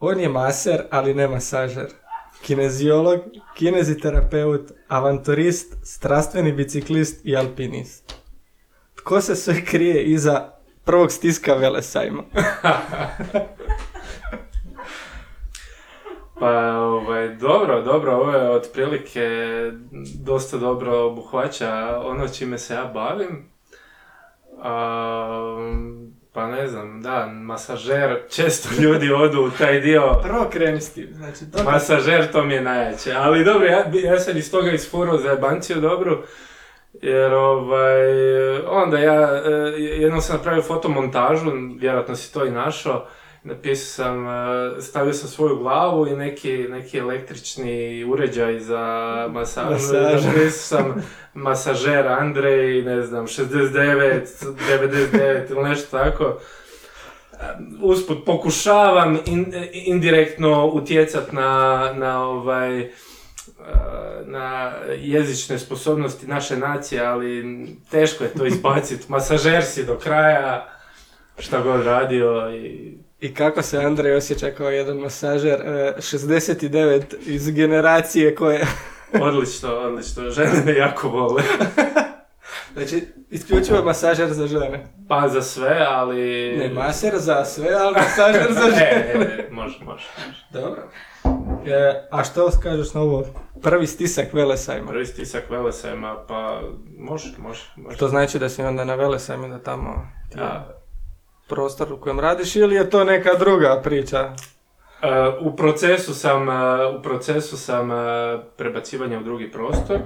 On je maser, ali ne masažer. Kineziolog, kineziterapeut, avanturist, strastveni biciklist i alpinist. Tko se sve krije iza prvog stiska Velesajma? Pa, ovaj, dobro, dobro, ovo je otprilike dosta dobro obuhvaća ono čime se ja bavim. A, pa ne znam, da, masažer, često ljudi odu u taj dio. Prvo kreni s tim, znači to... Masažer to mi je najjače, ali dobro, ja, sam iz toga isfurao za jebanciju dobru, jer ovaj, onda ja, e, jednom sam napravio fotomontažu, vjerojatno si to i našao, napisao sam, e, stavio sam svoju glavu i neki, neki električni uređaj za masažu, Masaž. napisao sam masažer Andrej, ne znam, 69, 99 ili nešto tako. Usput pokušavam in- indirektno utjecat na, na ovaj e, na jezične sposobnosti naše nacije, ali teško je to izbaciti. Masažer si do kraja, šta god radio i I kako se Andrej osjeća kao jedan masažer e, 69 iz generacije koje... odlično, odlično. Žene me jako vole. Znači, isključivo masažer za žene. Pa za sve, ali... Ne, maser za sve, ali masažer za Ne, žene. ne, ne, može, može. može. Dobro. E, a što kažeš na ovo? Prvi stisak Velesajma. Prvi stisak Velesajma, pa može, može, može. To znači da si onda na Velesajmu da tamo Ja, prostor u kojem radiš ili je to neka druga priča? Uh, u procesu sam, uh, u procesu sam uh, prebacivanja u drugi prostor.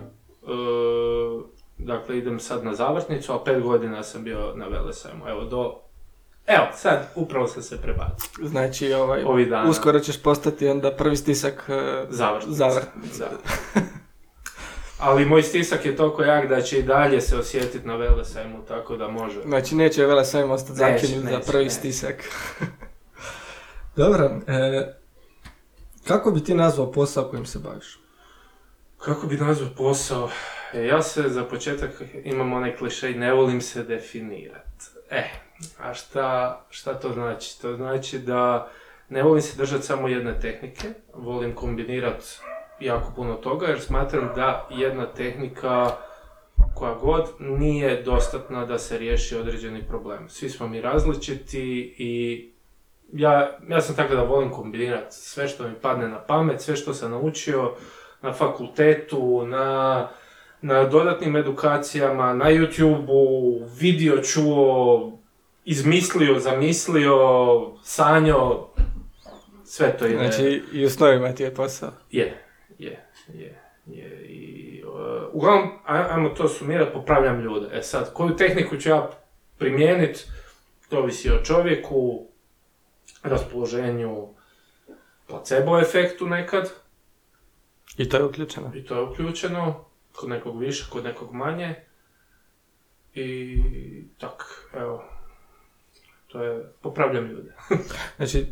Uh, dakle, idem sad na zavrtnicu, a pet godina sam bio na Velesajmu. Evo, do... Evo, sad, upravo sam se prebacio. Znači, ovaj, Ovih dana. uskoro ćeš postati onda prvi stisak e, Zavrtnica. Ali moj stisak je toliko jak da će i dalje se osjetiti na Velesajmu, tako da može. Znači, neće Velesajm ostati zakinut za prvi neće. stisak. Dobro, e, kako bi ti nazvao posao kojim se baviš? Kako bi nazvao posao? E, ja se za početak imam onaj klišej, ne volim se definirat. E, a šta, šta to znači? To znači da ne volim se držati samo jedne tehnike, volim kombinirat jako puno toga jer smatram da jedna tehnika koja god nije dostatna da se riješi određeni problem. Svi smo mi različiti i ja, ja sam tako da volim kombinirati sve što mi padne na pamet, sve što sam naučio na fakultetu, na, na dodatnim edukacijama, na YouTube-u, vidio čuo, izmislio, zamislio, sanjo, sve to ide. Znači, i u snovima ti je posao. Je, je, je. I, uh, uglavnom, aj- ajmo to sumirati, popravljam ljude. E sad, koju tehniku ću ja primijeniti, to ovisi o čovjeku, raspoloženju, placebo efektu nekad, I to je uključeno. i to je uključeno, kod nekog više, kod nekog manje. I tak, evo, to je, popravljam ljude. Znači,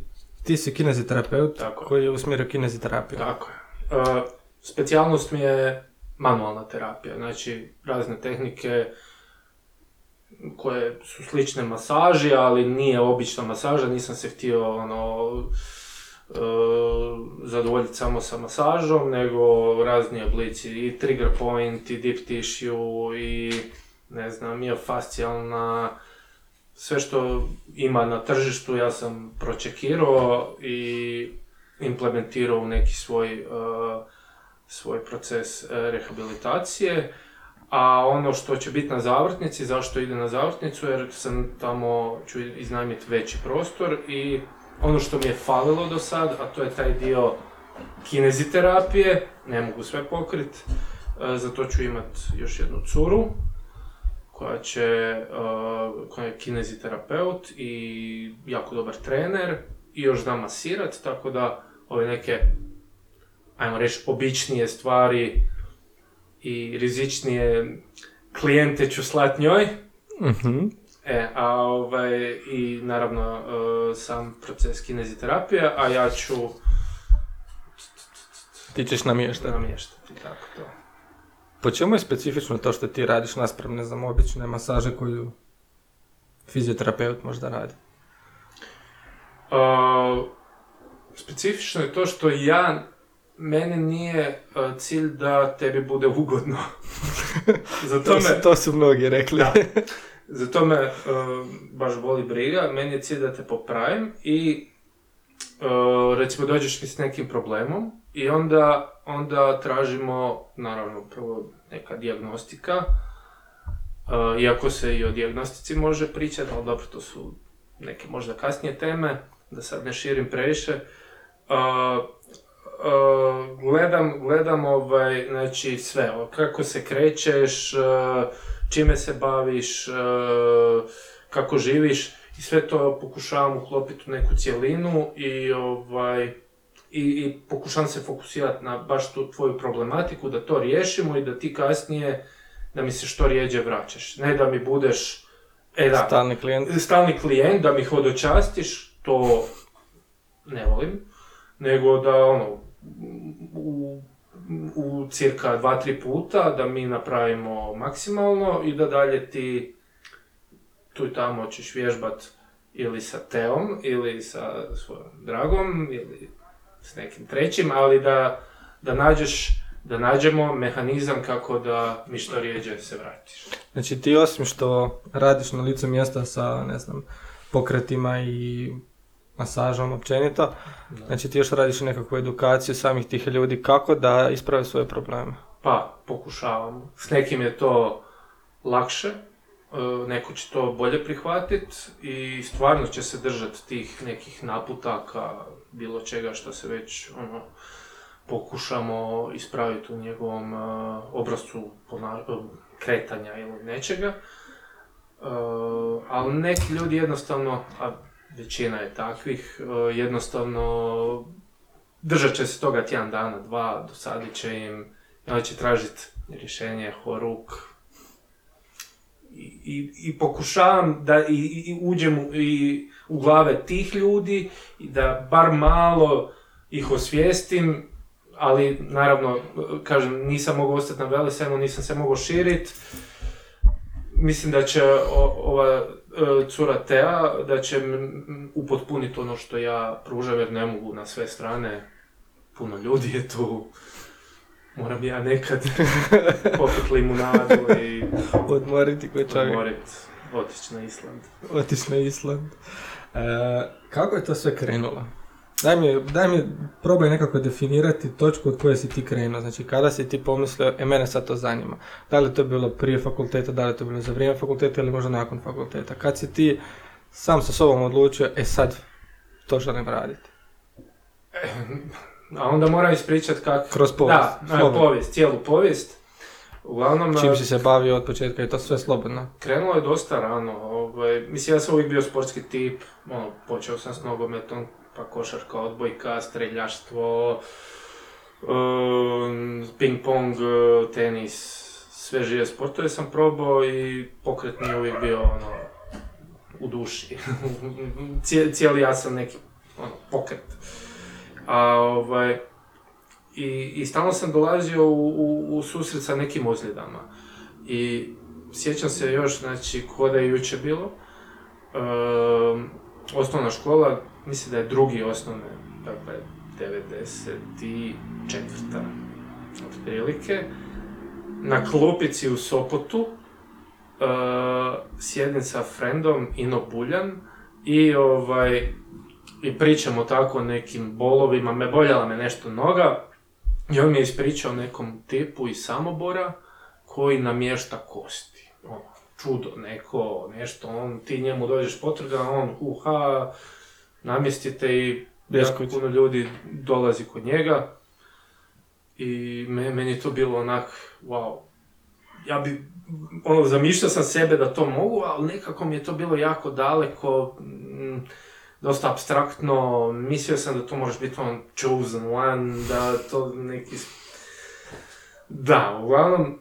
ti si kineziterapeut Tako koji je usmjerio kineziterapiju. Tako je. E, specijalnost mi je manualna terapija, znači razne tehnike koje su slične masaži, ali nije obična masaža, nisam se htio ono, e, zadovoljiti samo sa masažom, nego razni oblici i trigger point, i deep tissue, i ne znam, miofascijalna, sve što ima na tržištu ja sam pročekirao i implementirao u neki svoj, uh, svoj proces uh, rehabilitacije. A ono što će biti na zavrtnici, zašto ide na zavrtnicu, jer sam tamo, ću iznajmiti veći prostor i ono što mi je falilo do sad, a to je taj dio kineziterapije, ne mogu sve pokrit, uh, zato ću imat još jednu curu, koja će, uh, koja je kineziterapeut i jako dobar trener i još zna masirat, tako da ove neke, ajmo reći, običnije stvari i rizičnije klijente ću slat njoj. Mhm. E, a ovaj, i naravno uh, sam proces kineziterapije, a ja ću Ti ćeš namještati. namještati, tako to. Po čemu je specifično to što ti radiš naspram, ne znam, obične masaže koju fizioterapeut možda radi? Uh, specifično je to što ja, meni nije e, cilj da tebi bude ugodno. Zato To, me, su, to su mnogi rekli. Da. Zato me e, baš boli briga, meni je cilj da te popravim i e, recimo dođeš mi s nekim problemom i onda, onda tražimo, naravno, prvo neka dijagnostika, iako se i o dijagnostici može pričati, ali dobro, to su neke možda kasnije teme, da sad ne širim previše. E, e, gledam, gledam ovaj, znači sve, kako se krećeš, e, čime se baviš, e, kako živiš i sve to pokušavam uklopiti u neku cjelinu i ovaj i, i pokušavam se fokusirati na baš tu tvoju problematiku, da to riješimo i da ti kasnije, da mi se što rijeđe vraćaš. Ne da mi budeš, e da, Stalni klijent. stalni klijent, da mi hodočastiš, to ne volim, nego da ono, u, u cirka dva, tri puta da mi napravimo maksimalno i da dalje ti tu i tamo ćeš vježbat ili sa Teom, ili sa svojom dragom, ili s nekim trećim, ali da, da nađeš da nađemo mehanizam kako da mi što rijeđe se vratiš. Znači ti osim što radiš na licu mjesta sa, ne znam, pokretima i masažom općenito, znači ti još radiš nekakvu edukaciju samih tih ljudi kako da isprave svoje probleme. Pa, pokušavam. S nekim je to lakše, e, neko će to bolje prihvatiti i stvarno će se držati tih nekih naputaka, bilo čega što se već ono, pokušamo ispraviti u njegovom e, obrazcu pona- e, kretanja ili nečega. E, ali neki ljudi jednostavno, a većina je takvih, e, jednostavno držat će se toga tjedan dana, dva, dosadit će im, onda će tražiti rješenje, horuk. I, i, i pokušavam da i, i- uđem u, i u glave tih ljudi i da bar malo ih osvijestim, ali naravno, kažem, nisam mogao ostati na Velesajmu, nisam se mogao širiti. Mislim da će o- ova e, cura Tea, da će upotpuniti ono što ja pružam, jer ne mogu na sve strane. Puno ljudi je tu. Moram ja nekad popit limunadu i Odmoriti koji čovjek. odmorit, otići na Island. Otići na Island. E, kako je to sve krenulo? Daj mi, daj mi, probaj nekako definirati točku od koje si ti krenuo. Znači, kada si ti pomislio, e, mene sad to zanima. Da li je to bilo prije fakulteta, da li je to bilo za vrijeme fakulteta ili možda nakon fakulteta. Kad si ti sam sa sobom odlučio, e sad, to želim raditi. A onda moram ispričat kako... Kroz povijest, Da, a, slobodno. povijest, cijelu povijest. Uglavnom, Čim a, si se bavio od početka i to sve slobodno. krenulo je dosta rano. Ovaj, mislim, ja sam uvijek bio sportski tip. Ono, počeo sam s nogometom, pa košarka, odbojka, streljaštvo, um, ping pong, tenis, sve žive sportove sam probao i pokret mi je uvijek bio ono, u duši. Cije- cijeli ja sam neki ono, pokret. A ovaj, i, i stalno sam dolazio u, u, susret sa nekim ozljedama. I sjećam se još, znači, ko da je jučer bilo, ehm, osnovna škola, mislim da je drugi osnovne, dakle, 94. otprilike, na klupici u Sopotu, eh, sjedim sa frendom Ino Buljan i ovaj, i pričamo tako o nekim bolovima, me boljala me nešto noga i on mi je ispričao nekom tipu iz Samobora koji namješta kosti. Ono, čudo neko, nešto, on, ti njemu dođeš potvrda, on uha, namjestite i jako puno ljudi dolazi kod njega. I me, meni je to bilo onak, wow, ja bi, ono, zamišljao sam sebe da to mogu, ali nekako mi je to bilo jako daleko, mm, dosta abstraktno, mislio sam da to moraš biti on chosen one, da to neki... Da, uglavnom,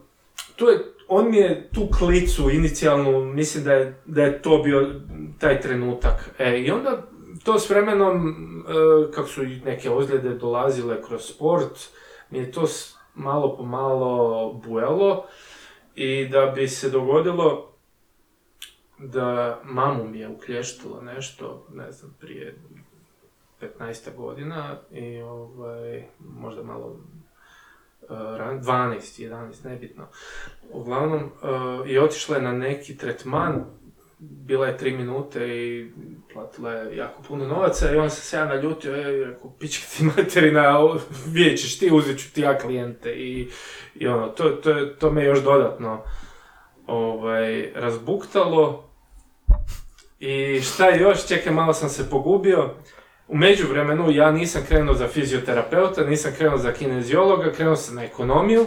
tu je, on mi je tu klicu inicijalnu, mislim da je, da je to bio taj trenutak. E, I onda to s vremenom, e, kako su neke ozljede dolazile kroz sport, mi je to malo po malo bujalo i da bi se dogodilo da mamu mi je uklještilo nešto, ne znam, prije 15 godina i ovaj, možda malo uh, ran, 12, 11, nebitno. Uglavnom, uh, i otišla je na neki tretman, bila je tri minute i platila je jako puno novaca i on se ja naljutio, e, rekao, pička ti materina, vidjet ćeš ti, uzet ću ti ja klijente i, i ono, to, to, to me još dodatno ovaj, razbuktalo. I šta još, čekaj, malo sam se pogubio. U međuvremenu ja nisam krenuo za fizioterapeuta, nisam krenuo za kineziologa, krenuo sam na ekonomiju.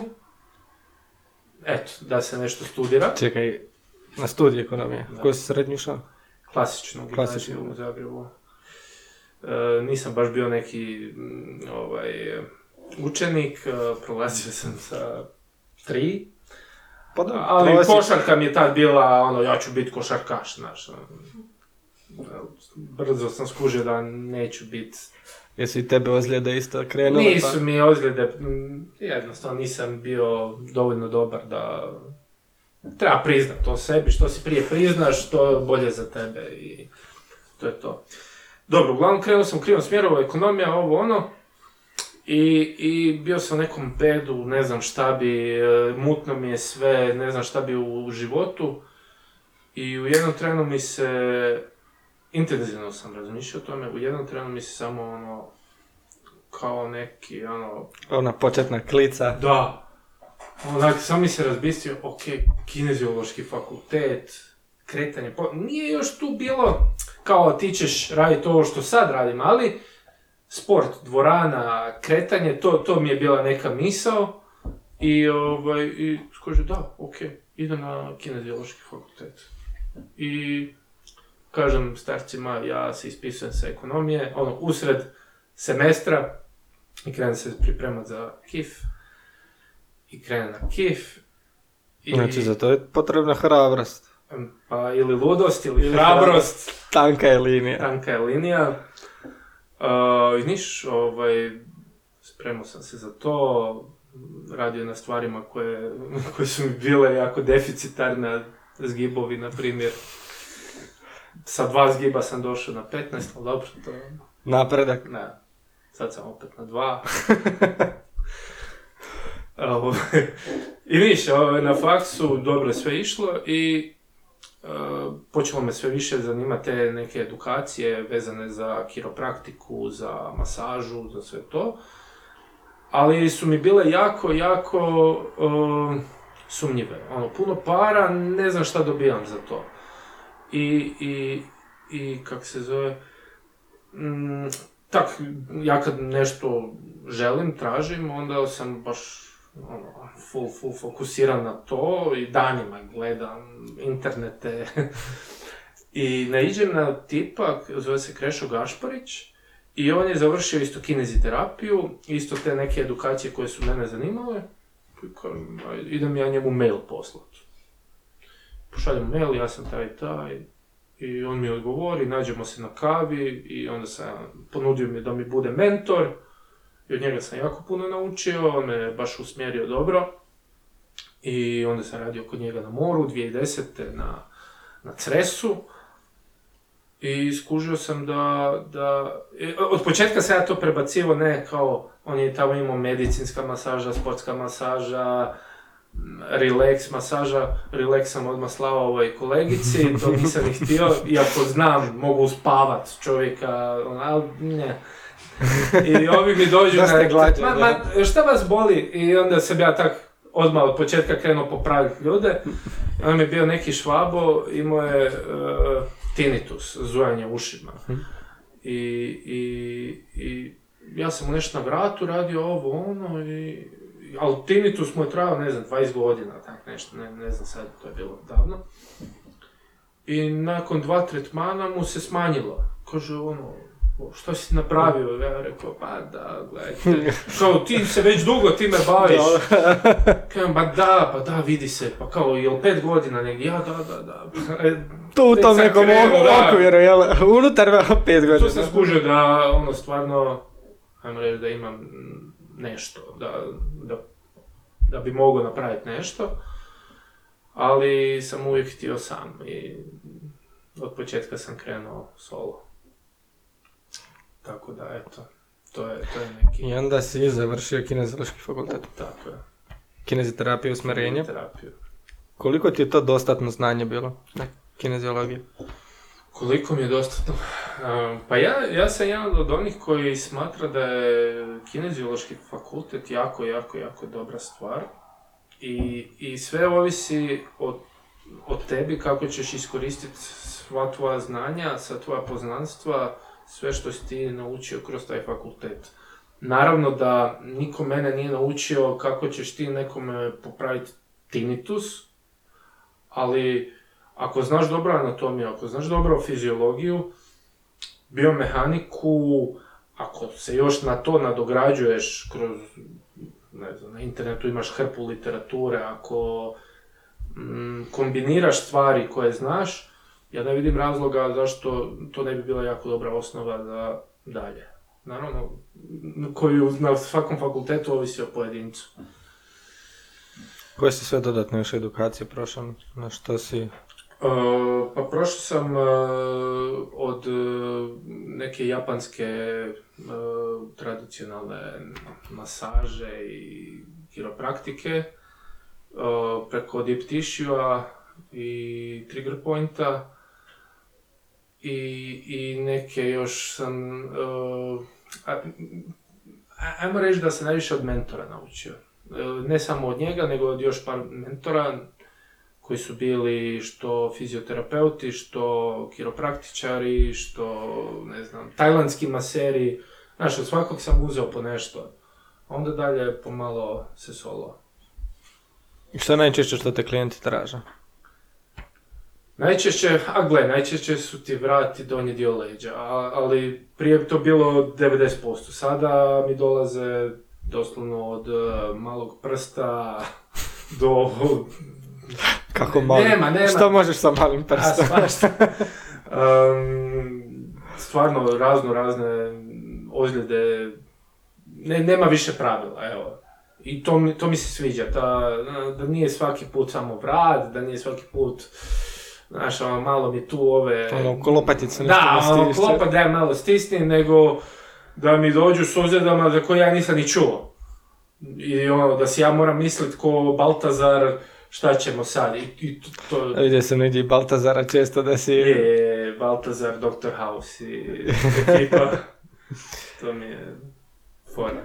Eto, da se nešto studira. Čekaj, na studij ekonomije. Da. Koju si srednju išao? Klasičnu Klasičnu, u. Zagrebu. E, nisam baš bio neki mm, ovaj, učenik, e, prolazio sam sa tri, Pa da, ali prosjek. košarka mi je tad bila, ono, ja ću biti košarkaš, znaš. ono. Brzo sam skužio da neću biti Jesu i tebe ozljede isto krenule? Nisu pa- mi ozljede, jednostavno nisam bio dovoljno dobar da... Treba priznat to sebi, što si prije priznaš, to je bolje za tebe i to je to. Dobro, uglavnom krenuo sam u krivom smjeru, ekonomija, ovo ono. I, I bio sam u nekom bedu, ne znam šta bi, e, mutno mi je sve, ne znam šta bi u životu. I u jednom trenu mi se, intenzivno sam razmišljao o tome, u jednom trenu mi se samo ono, kao neki, ono, Ona početna klica. da. Onak, sam mi se razbistio, ok, kineziološki fakultet, kretanje, po... nije još tu bilo kao ti ćeš raditi ovo što sad radim, ali sport, dvorana, kretanje, to, to mi je bila neka misao i, ovaj, i skođu, da, ok, idem na kineziološki fakultet. I kažem starcima, ja se ispisujem sa ekonomije, ono, usred semestra i krenem se pripremat za KIF i krenem na KIF i, Znači, za to je potrebna hrabrost. pa ili ludost ili Ili hrabrost, Tanka je linija. tanka je linija. Uh, I niš, ovaj, spremao sam se za to, radio na stvarima koje, koje su mi bile jako deficitarne, zgibovi, na primjer. Sa dva zgiba sam došao na 15, ali dobro, to Napredak. ne, sad sam opet na dva. Ovaj, I viš, ovaj, na faksu dobro sve išlo i e, počelo me sve više zanimati te neke edukacije vezane za kiropraktiku, za masažu, za sve to. Ali su mi bile jako, jako e, sumnjive. Ono, puno para, ne znam šta dobijam za to. I, i, i kak se zove, mm, tak, ja kad nešto želim, tražim, onda sam baš ono, full, full fokusiran na to i danima gledam internete. I naiđem na tipa, zove se Krešo Gašparić, i on je završio isto kineziterapiju, isto te neke edukacije koje su mene zanimale. Idem ja njemu mail poslat. Pošaljem mail, ja sam taj taj, i on mi odgovori, nađemo se na kavi i onda sam ponudio mi da mi bude mentor i od njega sam jako puno naučio, on me baš usmjerio dobro i onda sam radio kod njega na moru 2010. na, na Cresu i skužio sam da, da, e, od početka sam ja to prebacivo ne kao, on je tamo imao medicinska masaža, sportska masaža, relax masaža, relax sam odmah slao ovoj kolegici, to nisam ni htio, iako znam, mogu uspavat čovjeka, ali ne. I ovi mi dođu Da na, glađe, ma, ma, šta vas boli? I onda sam ja tak odmah od početka krenuo popraviti ljude. I on mi je bio neki švabo, imao je uh, tinnitus, zujanje ušima. I, i, i ja sam mu nešto na vratu radio ovo, ono, i, ali tinnitus mu je trajao, ne znam, 20 godina, tak nešto, ne, ne znam sad, to je bilo davno. I nakon dva tretmana mu se smanjilo. Kaže, ono, što si napravio? Ja rekao, pa da, gledajte, kao ti se već dugo time baviš. Kažem, ba da, pa da, vidi se, pa kao, jel pet godina negdje? Ja, da, da, da. E, Tu u tom nekom okviru, jel? Unutar pet godina. Tu sam skužio da, ono, stvarno, ajmo reći da imam nešto, da, da, da bi mogao napraviti nešto, ali sam uvijek htio sam i od početka sam krenuo solo. Tako da, eto, to je, to je neki... I onda si završio kineziološki fakultet. Tako je. Kineziterapija usmjerenje. Terapiju. Koliko ti je to dostatno znanje bilo? Ne, kineziologije. Koliko mi je dostatno? Pa ja, ja sam jedan od onih koji smatra da je kineziološki fakultet jako, jako, jako dobra stvar. I, i sve ovisi o, o tebi kako ćeš iskoristiti sva tvoja znanja, sva tvoja poznanstva, sve što si ti naučio kroz taj fakultet. Naravno da niko mene nije naučio kako ćeš ti nekome popraviti tinnitus, ali ako znaš dobro anatomiju, ako znaš dobro fiziologiju, biomehaniku, ako se još na to nadograđuješ kroz, ne znam, na internetu imaš hrpu literature, ako mm, kombiniraš stvari koje znaš, ja ne vidim razloga zašto to ne bi bila jako dobra osnova za dalje. Naravno, koju na svakom fakultetu ovisi o pojedincu. Koje si sve dodatne još edukacije prošao? Na što si... Uh, pa prošao sam uh, od uh, neke japanske uh, tradicionalne masaže i kiropraktike uh, preko deep tissue i trigger pointa i, i neke još sam uh, ajmo reći da sam najviše od mentora naučio. Uh, Ne samo od njega, nego od još par mentora koji su bili što fizioterapeuti, što kiropraktičari, što, ne znam, tajlandski maseri. Znaš, od svakog sam uzeo po nešto. Onda dalje pomalo se solo. I što je najčešće što te klijenti traže? Najčešće, a gle, najčešće su ti vrati donji dio leđa, a- ali prije bi to bilo 90%. Sada mi dolaze doslovno od eh, malog prsta do... Kako malo? Nema, nema. Što možeš sa malim A, prstom? svašta. Um, stvarno razno razne ozljede, ne, nema više pravila, evo. I to, mi- to mi se sviđa, ta, da nije svaki put samo vrat, da nije svaki put, znaš, ono, malo mi tu ove... Ono, kolopatice nešto Da, ne ono, stišće. klopa da malo stisnim, nego da mi dođu s ozljedama za koje ja nisam ni čuo. I ono, da si ja moram mislit ko Baltazar, šta ćemo sad, i, i to, Vidio sam negdje i Baltazara često da si... je Baltazar, Dr. House i ekipa. to mi je fora.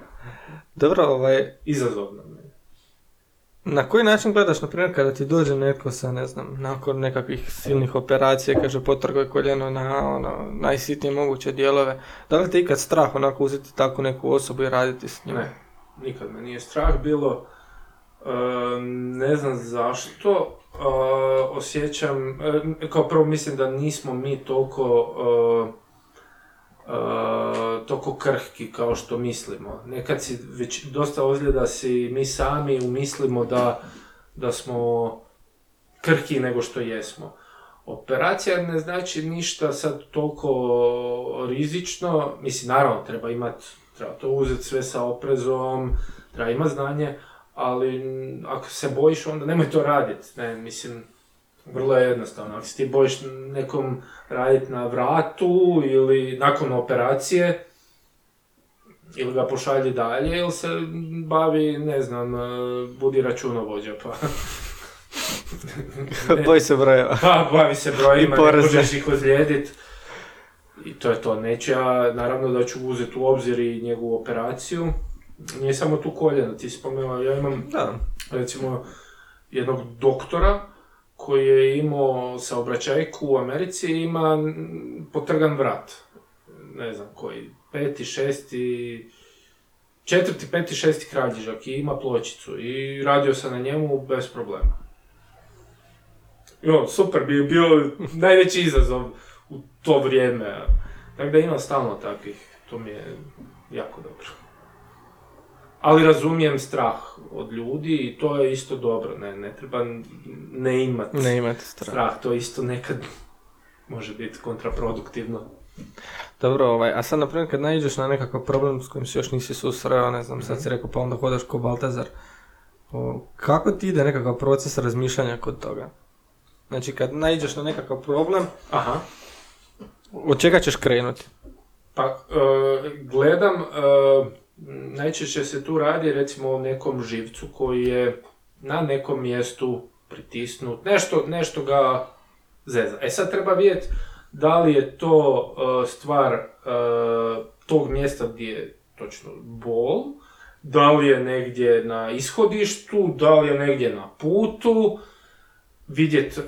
Dobro, ovaj, Izazovno. Na koji način gledaš, na primjer, kada ti dođe netko sa, ne znam, nakon nekakvih silnih operacija, kaže potrgoj koljeno na ono, najsitnije moguće dijelove, da li te ikad strah onako uzeti takvu neku osobu i raditi s njom? Ne, nikad me nije strah bilo. E, ne znam zašto. E, osjećam, e, kao prvo mislim da nismo mi toliko e, toliko krhki kao što mislimo. Nekad si već dosta ozljeda si mi sami umislimo da, da smo krhki nego što jesmo. Operacija ne znači ništa sad toliko rizično, mislim naravno treba imat, treba to uzeti sve sa oprezom, treba imat znanje, ali ako se bojiš onda nemoj to raditi, ne, mislim, vrlo je jednostavno, ako se ti bojiš nekom raditi na vratu ili nakon operacije, ili ga pošalji dalje, ili se bavi, ne znam, eh, budi računovođa, pa... Boj se brojeva. Pa, bavi se brojima, ne možeš ih ozlijedit. I to je to. Neću ja, naravno da ću uzeti u obzir i njegovu operaciju. Nije samo tu koljeno, ti si spomenula, ja imam Da. recimo jednog doktora koji je imao saobraćajku u Americi ima potrgan vrat. Ne znam koji, peti, šesti, četvrti, peti, šesti kralježak i ima pločicu i radio sam na njemu bez problema. I on, super, bi bio najveći izazov u to vrijeme. Tako da imam stalno takvih, to mi je jako dobro. Ali razumijem strah od ljudi i to je isto dobro, ne, ne treba ne imati Ne imate strah. strah, to isto nekad može biti kontraproduktivno. Dobro, ovaj, a sad, na primjer, kad naiđeš na nekakav problem s kojim se još nisi susreo, ne znam, sad si rekao pa onda hodaš ko Baltazar, o, kako ti ide nekakav proces razmišljanja kod toga? Znači, kad naiđeš na nekakav problem, Aha. od čega ćeš krenuti? Pa, e, gledam, e, najčešće se tu radi recimo o nekom živcu koji je na nekom mjestu pritisnut, nešto, nešto ga zeza. E sad treba vidjeti da li je to e, stvar tog mjesta gdje je točno bol, da li je negdje na ishodištu, da li je negdje na putu, vidjeti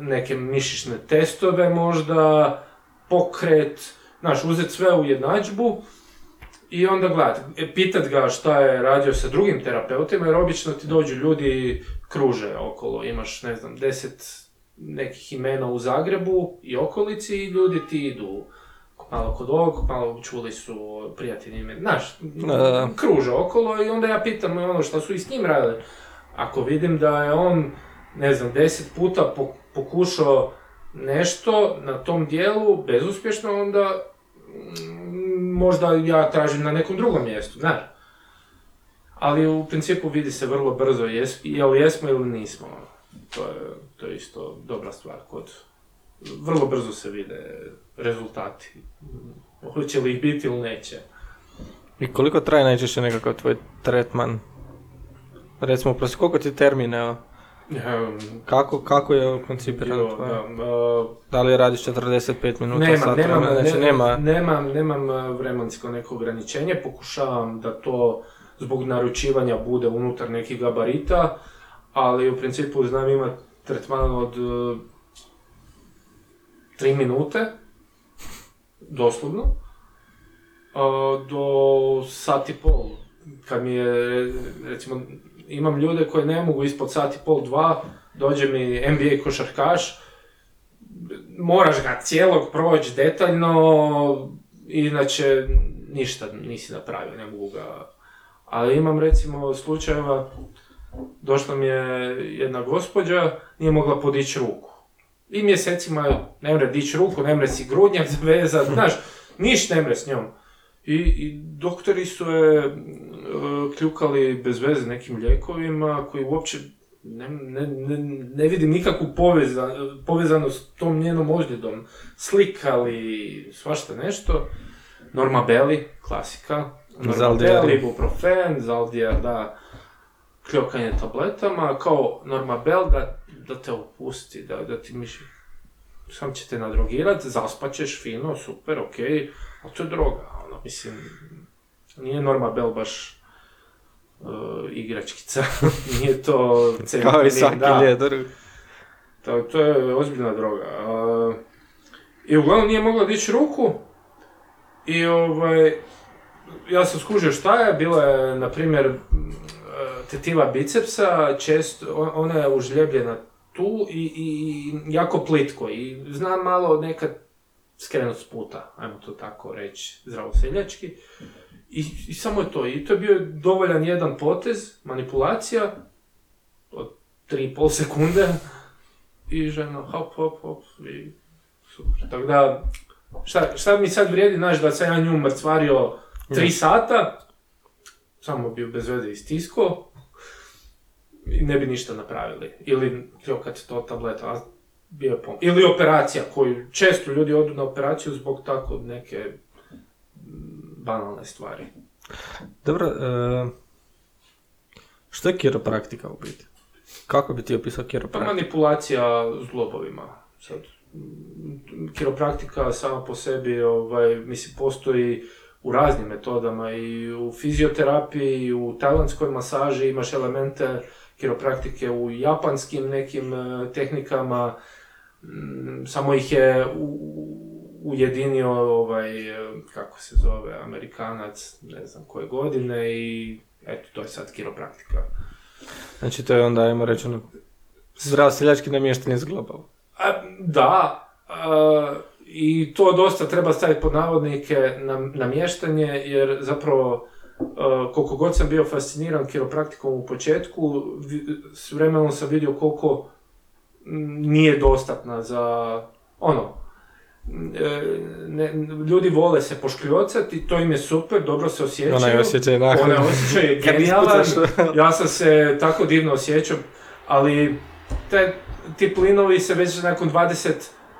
neke mišićne testove možda, pokret, znaš, uzeti sve u jednadžbu i onda gledat, e, pitat ga šta je radio sa drugim terapeutima, jer obično ti dođu ljudi kruže okolo, imaš, ne znam, deset nekih imena u Zagrebu i okolici i ljudi ti idu malo kod ovog, malo čuli su prijatelji ime, znaš, kruže okolo i onda ja pitam ono što su i s njim radili. Ako vidim da je on, ne znam, deset puta pokušao nešto na tom dijelu bezuspješno, onda možda ja tražim na nekom drugom mjestu, znaš. Ali u principu vidi se vrlo brzo jes, jel jesmo ili nismo. To je, to je isto dobra stvar kod... Vrlo brzo se vide rezultati. Hoće li ih biti ili neće. I koliko traje najčešće nekakav tvoj tretman? Recimo, prosi koliko ti termine? Kako, kako je koncipirano uh, da li radiš 45 minuta, nema, sat nemam, znači, nema... Nemam, nemam uh, vremensko neko ograničenje, pokušavam da to zbog naručivanja bude unutar nekih gabarita, ali u principu znam imati tretman od uh, 3 minute, doslovno, uh, do sat i pol. Kad mi je, recimo, imam ljude koji ne mogu ispod sat i pol, dva, dođe mi NBA košarkaš, moraš ga cijelog proći detaljno, inače ništa nisi napravio, ne mogu ga... Ali imam recimo slučajeva, došla mi je jedna gospođa, nije mogla podići ruku. I mjesecima ne mre dići ruku, ne mre si grudnjak zavezat, znaš, niš ne mre s njom. I, I doktori su je uh, kljukali bez veze nekim lijekovima koji uopće ne, ne, ne, ne vidim nikakvu poveza, povezanost s tom njenom ozljedom. Slikali svašta nešto. Normabeli, klasika. Normabeli, ibuprofen, Zaldijar, da, kljokanje tabletama, kao Normabel da, da te opusti, da, da ti miši, sam će te nadrogirat, zaspaćeš fino, super, okej, okay, ali to je droga, ono, mislim, nije Norma Bell baš uh, igračkica, nije to... Kao i svaki da. To, to je ozbiljna droga. Uh, I uglavnom nije mogla dići ruku i ovaj, ja sam skužio šta je, bila je, na primjer, uh, tetiva bicepsa, često, ona je užljebljena tu i, i jako plitko i znam malo nekad skrenut s puta, ajmo to tako reći, seljački. I, I samo je to. I to je bio dovoljan jedan potez, manipulacija, od 3,5 sekunde, i žena hop, hop, hop, i super. Tako da, šta, šta mi sad vrijedi, znaš, da sam ja nju mrcvario 3 sata, samo bi bez veze istisko, i ne bi ništa napravili. Ili kljokat to tableta, bio pom- Ili operacija koju često ljudi odu na operaciju zbog tako neke banalne stvari. Dobro, e, što je kiropraktika u biti? Kako bi ti opisao kiropraktiku? Pa manipulacija zglobovima. Sad, kiropraktika sama po sebi, ovaj, mislim, postoji u raznim metodama i u fizioterapiji, i u tajlandskoj masaži imaš elemente kiropraktike u japanskim nekim e, tehnikama, samo ih je ujedinio ovaj, kako se zove, Amerikanac, ne znam koje godine i eto, to je sad kiropraktika. Znači to je onda, ajmo reći, ono, zdrav seljački namještanje iz global. Da, i to dosta treba staviti pod navodnike na, namještanje, jer zapravo koliko god sam bio fasciniran kiropraktikom u početku, s vremenom sam vidio koliko nije dostatna za, ono, ne, ljudi vole se poškljocati, to im je super, dobro se osjećaju. Onaj osjećaj nakon. Onaj osjećaj je genijalan, ja sam se tako divno osjećao, ali te, ti plinovi se već nakon 20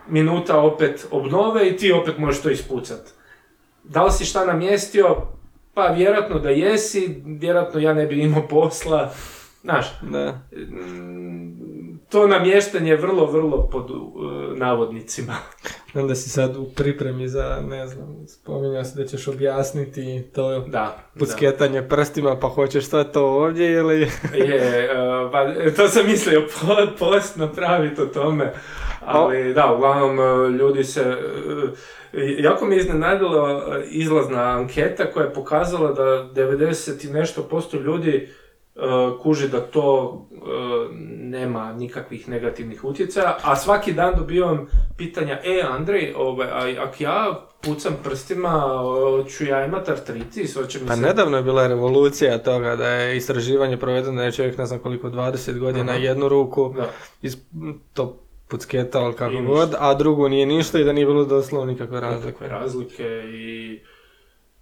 minuta opet obnove i ti opet možeš to ispucat. da li si šta namjestio, pa vjerojatno da jesi, vjerojatno ja ne bi imao posla, znaš, Da. mm, to namještanje je vrlo, vrlo pod uh, navodnicima. Onda si sad u pripremi za, ne znam, spominjao si da ćeš objasniti to Da, da. pucketanje prstima, pa hoćeš sad to ovdje ili... Je, uh, pa, to sam mislio po- post napraviti o tome, ali da, uglavnom uh, ljudi se, uh, jako me iznenadila uh, izlazna anketa koja je pokazala da 90 i nešto posto ljudi kuži da to uh, nema nikakvih negativnih utjecaja, a svaki dan dobivam pitanja, e Andrej, ovaj, a, ako ja pucam prstima, ću ja imat artritis, hoće mi Pa se... nedavno je bila revolucija toga da je istraživanje provedeno da je čovjek ne znam koliko, 20 godina Aha. jednu ruku Da. iz to pucketao ili kako I god, a drugu nije ništa i da nije bilo doslovno nikakve razlike. Nikakve razlike i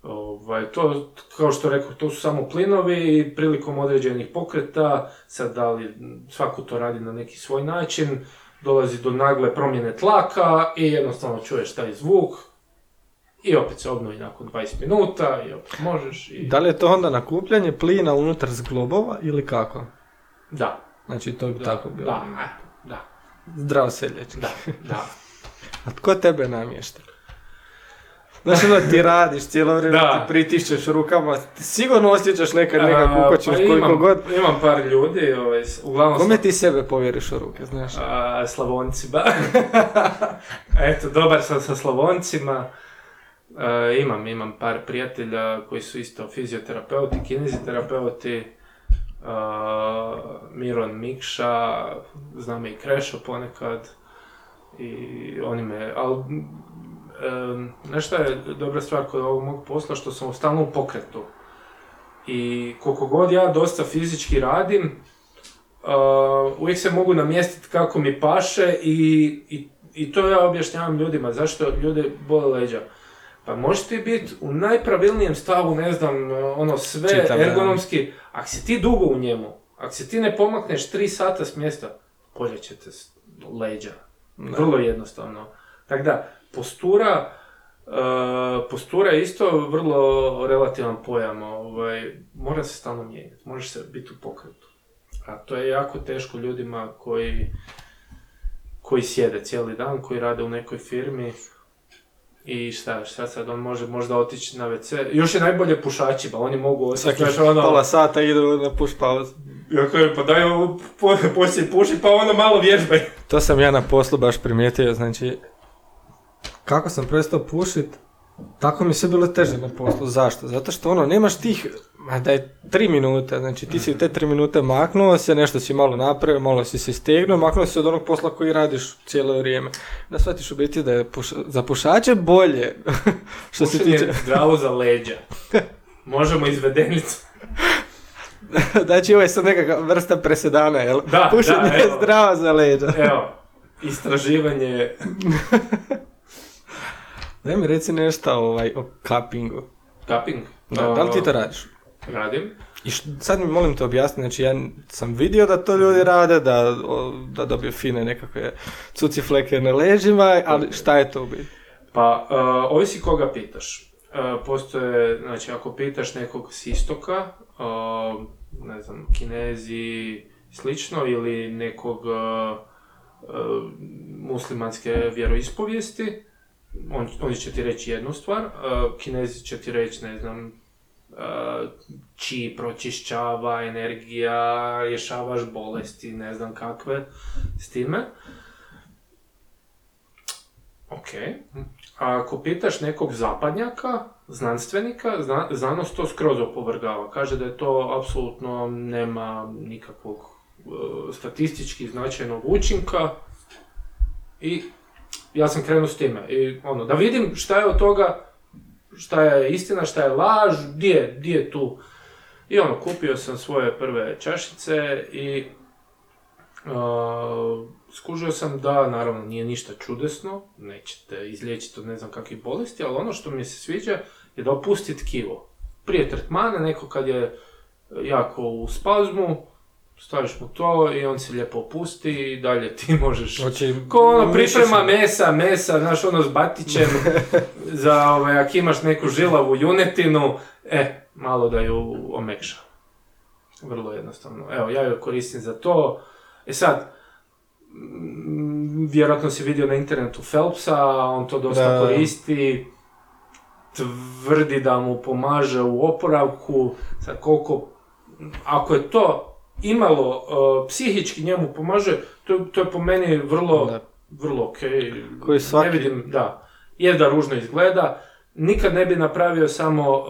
ovaj, to, kao što rekao, to su samo plinovi i prilikom određenih pokreta, sad da li svako to radi na neki svoj način, dolazi do nagle promjene tlaka i jednostavno čuješ taj zvuk i opet se obnovi nakon 20 minuta i opet možeš i... Da li je to onda nakupljanje plina unutar zglobova ili kako? Da, Znači to bi da, tako bilo. da, da, Zdrav seljački. da, da. A tko tebe namješta? Znaš, ono ti radiš cijelo vrijeme, Da. ti pritišćeš rukama, ti sigurno osjećaš nekad A, nekako ukočiš pa koliko imam, god. Imam par ljudi, ovaj, uglavnom... Kome ti sebe povjeriš u ruke, znaš? A, Slavoncima. Eto, dobar sam sa Slavoncima. E, imam, imam par prijatelja koji su isto fizioterapeuti, kineziterapeuti. E, Miron Mikša, znam i Krešo ponekad. I oni me, ali nešto je dobra stvar kod ovog mog posla što sam stalno u pokretu. I koliko god ja dosta fizički radim, Uh, uvijek se mogu namjestiti kako mi paše i, i, i to ja objašnjavam ljudima, zašto ljude bole leđa. Pa možeš ti biti u najpravilnijem stavu, ne znam, ono sve Čitav dan. ergonomski, ako si ti dugo u njemu, ako se ti ne pomakneš tri sata s mjesta, bolje će te s- leđa. Vrlo jednostavno. Tako da, postura, uh, postura je isto vrlo relativan pojam, ovaj, mora se stalno mijenjati, možeš se biti u pokretu. A to je jako teško ljudima koji, koji sjede cijeli dan, koji rade u nekoj firmi i šta, šta sad, on može možda otići na WC. Još je najbolje pušačima, oni mogu otići, Svaki ono, pola sata idu na push pauzu. ja kažem, pa daj ovo, po, poslije puši, pa ono malo vježbaj. To sam ja na poslu baš primijetio, znači, kako sam prestao pušit, tako mi je sve bilo teže na poslu. Zašto? Zato što ono, nemaš tih, ma da je tri minute, znači ti si te tri minute maknuo se, nešto si malo napravio, malo si se stegnuo, maknuo se od onog posla koji radiš cijelo vrijeme. Da shvatiš u biti da je puša- za pušače bolje, što se Pušenje tiče, je zdravo za leđa. Možemo izvedenicu. znači ovo je sad nekakva vrsta presedana, jel? Da, Pušenje da, je evo. zdravo za leđa. Evo, istraživanje Daj mi reci nešto ovaj, o cuppingu. cupping. Da, da li ti to radiš? Radim. I š- sad mi molim te objasni, znači ja sam vidio da to ljudi rade, da, o, da dobiju fine nekakve cuci fleke na leđima, ali šta je to u biti? Pa, uh, ovisi koga pitaš. Uh, postoje, znači, ako pitaš nekog s istoka, uh, ne znam, kinezi slično, ili nekog muslimanske vjeroispovijesti, on, oni će ti reći jednu stvar, uh, kinezi će ti reći, ne znam, uh, či pročišćava, energija, rješavaš bolesti, ne znam kakve, s time. Ok. A ako pitaš nekog zapadnjaka, znanstvenika, zna- znanost to skroz opovrgava. Kaže da je to apsolutno nema nikakvog e, statistički značajnog učinka i ja sam krenuo s time. I ono, da vidim šta je od toga, šta je istina, šta je laž, gdje, je- gdje je tu. I ono, kupio sam svoje prve čašice i Uh, skužio sam da, naravno, nije ništa čudesno, nećete izliječiti od ne znam kakvih bolesti, ali ono što mi se sviđa je da opusti tkivo. Prije tretmana, neko kad je jako u spazmu, staviš mu to i on se lijepo opusti i dalje ti možeš... Znači, Ko ono priprema mesa, mesa, znaš ono s batićem, za ovaj, ako imaš neku žilavu junetinu, e, malo da ju omekša. Vrlo jednostavno. Evo, ja ju koristim za to. E sad, mm, vjerojatno si vidio na internetu Phelpsa, on to dosta Da. koristi, tvrdi da mu pomaže u oporavku, sad koliko, ako je to imalo uh, psihički njemu pomaže, to, to je po meni vrlo, Da. vrlo ok. Koji svaki- Ne vidim, da, je da ružno izgleda. Nikad ne bi napravio samo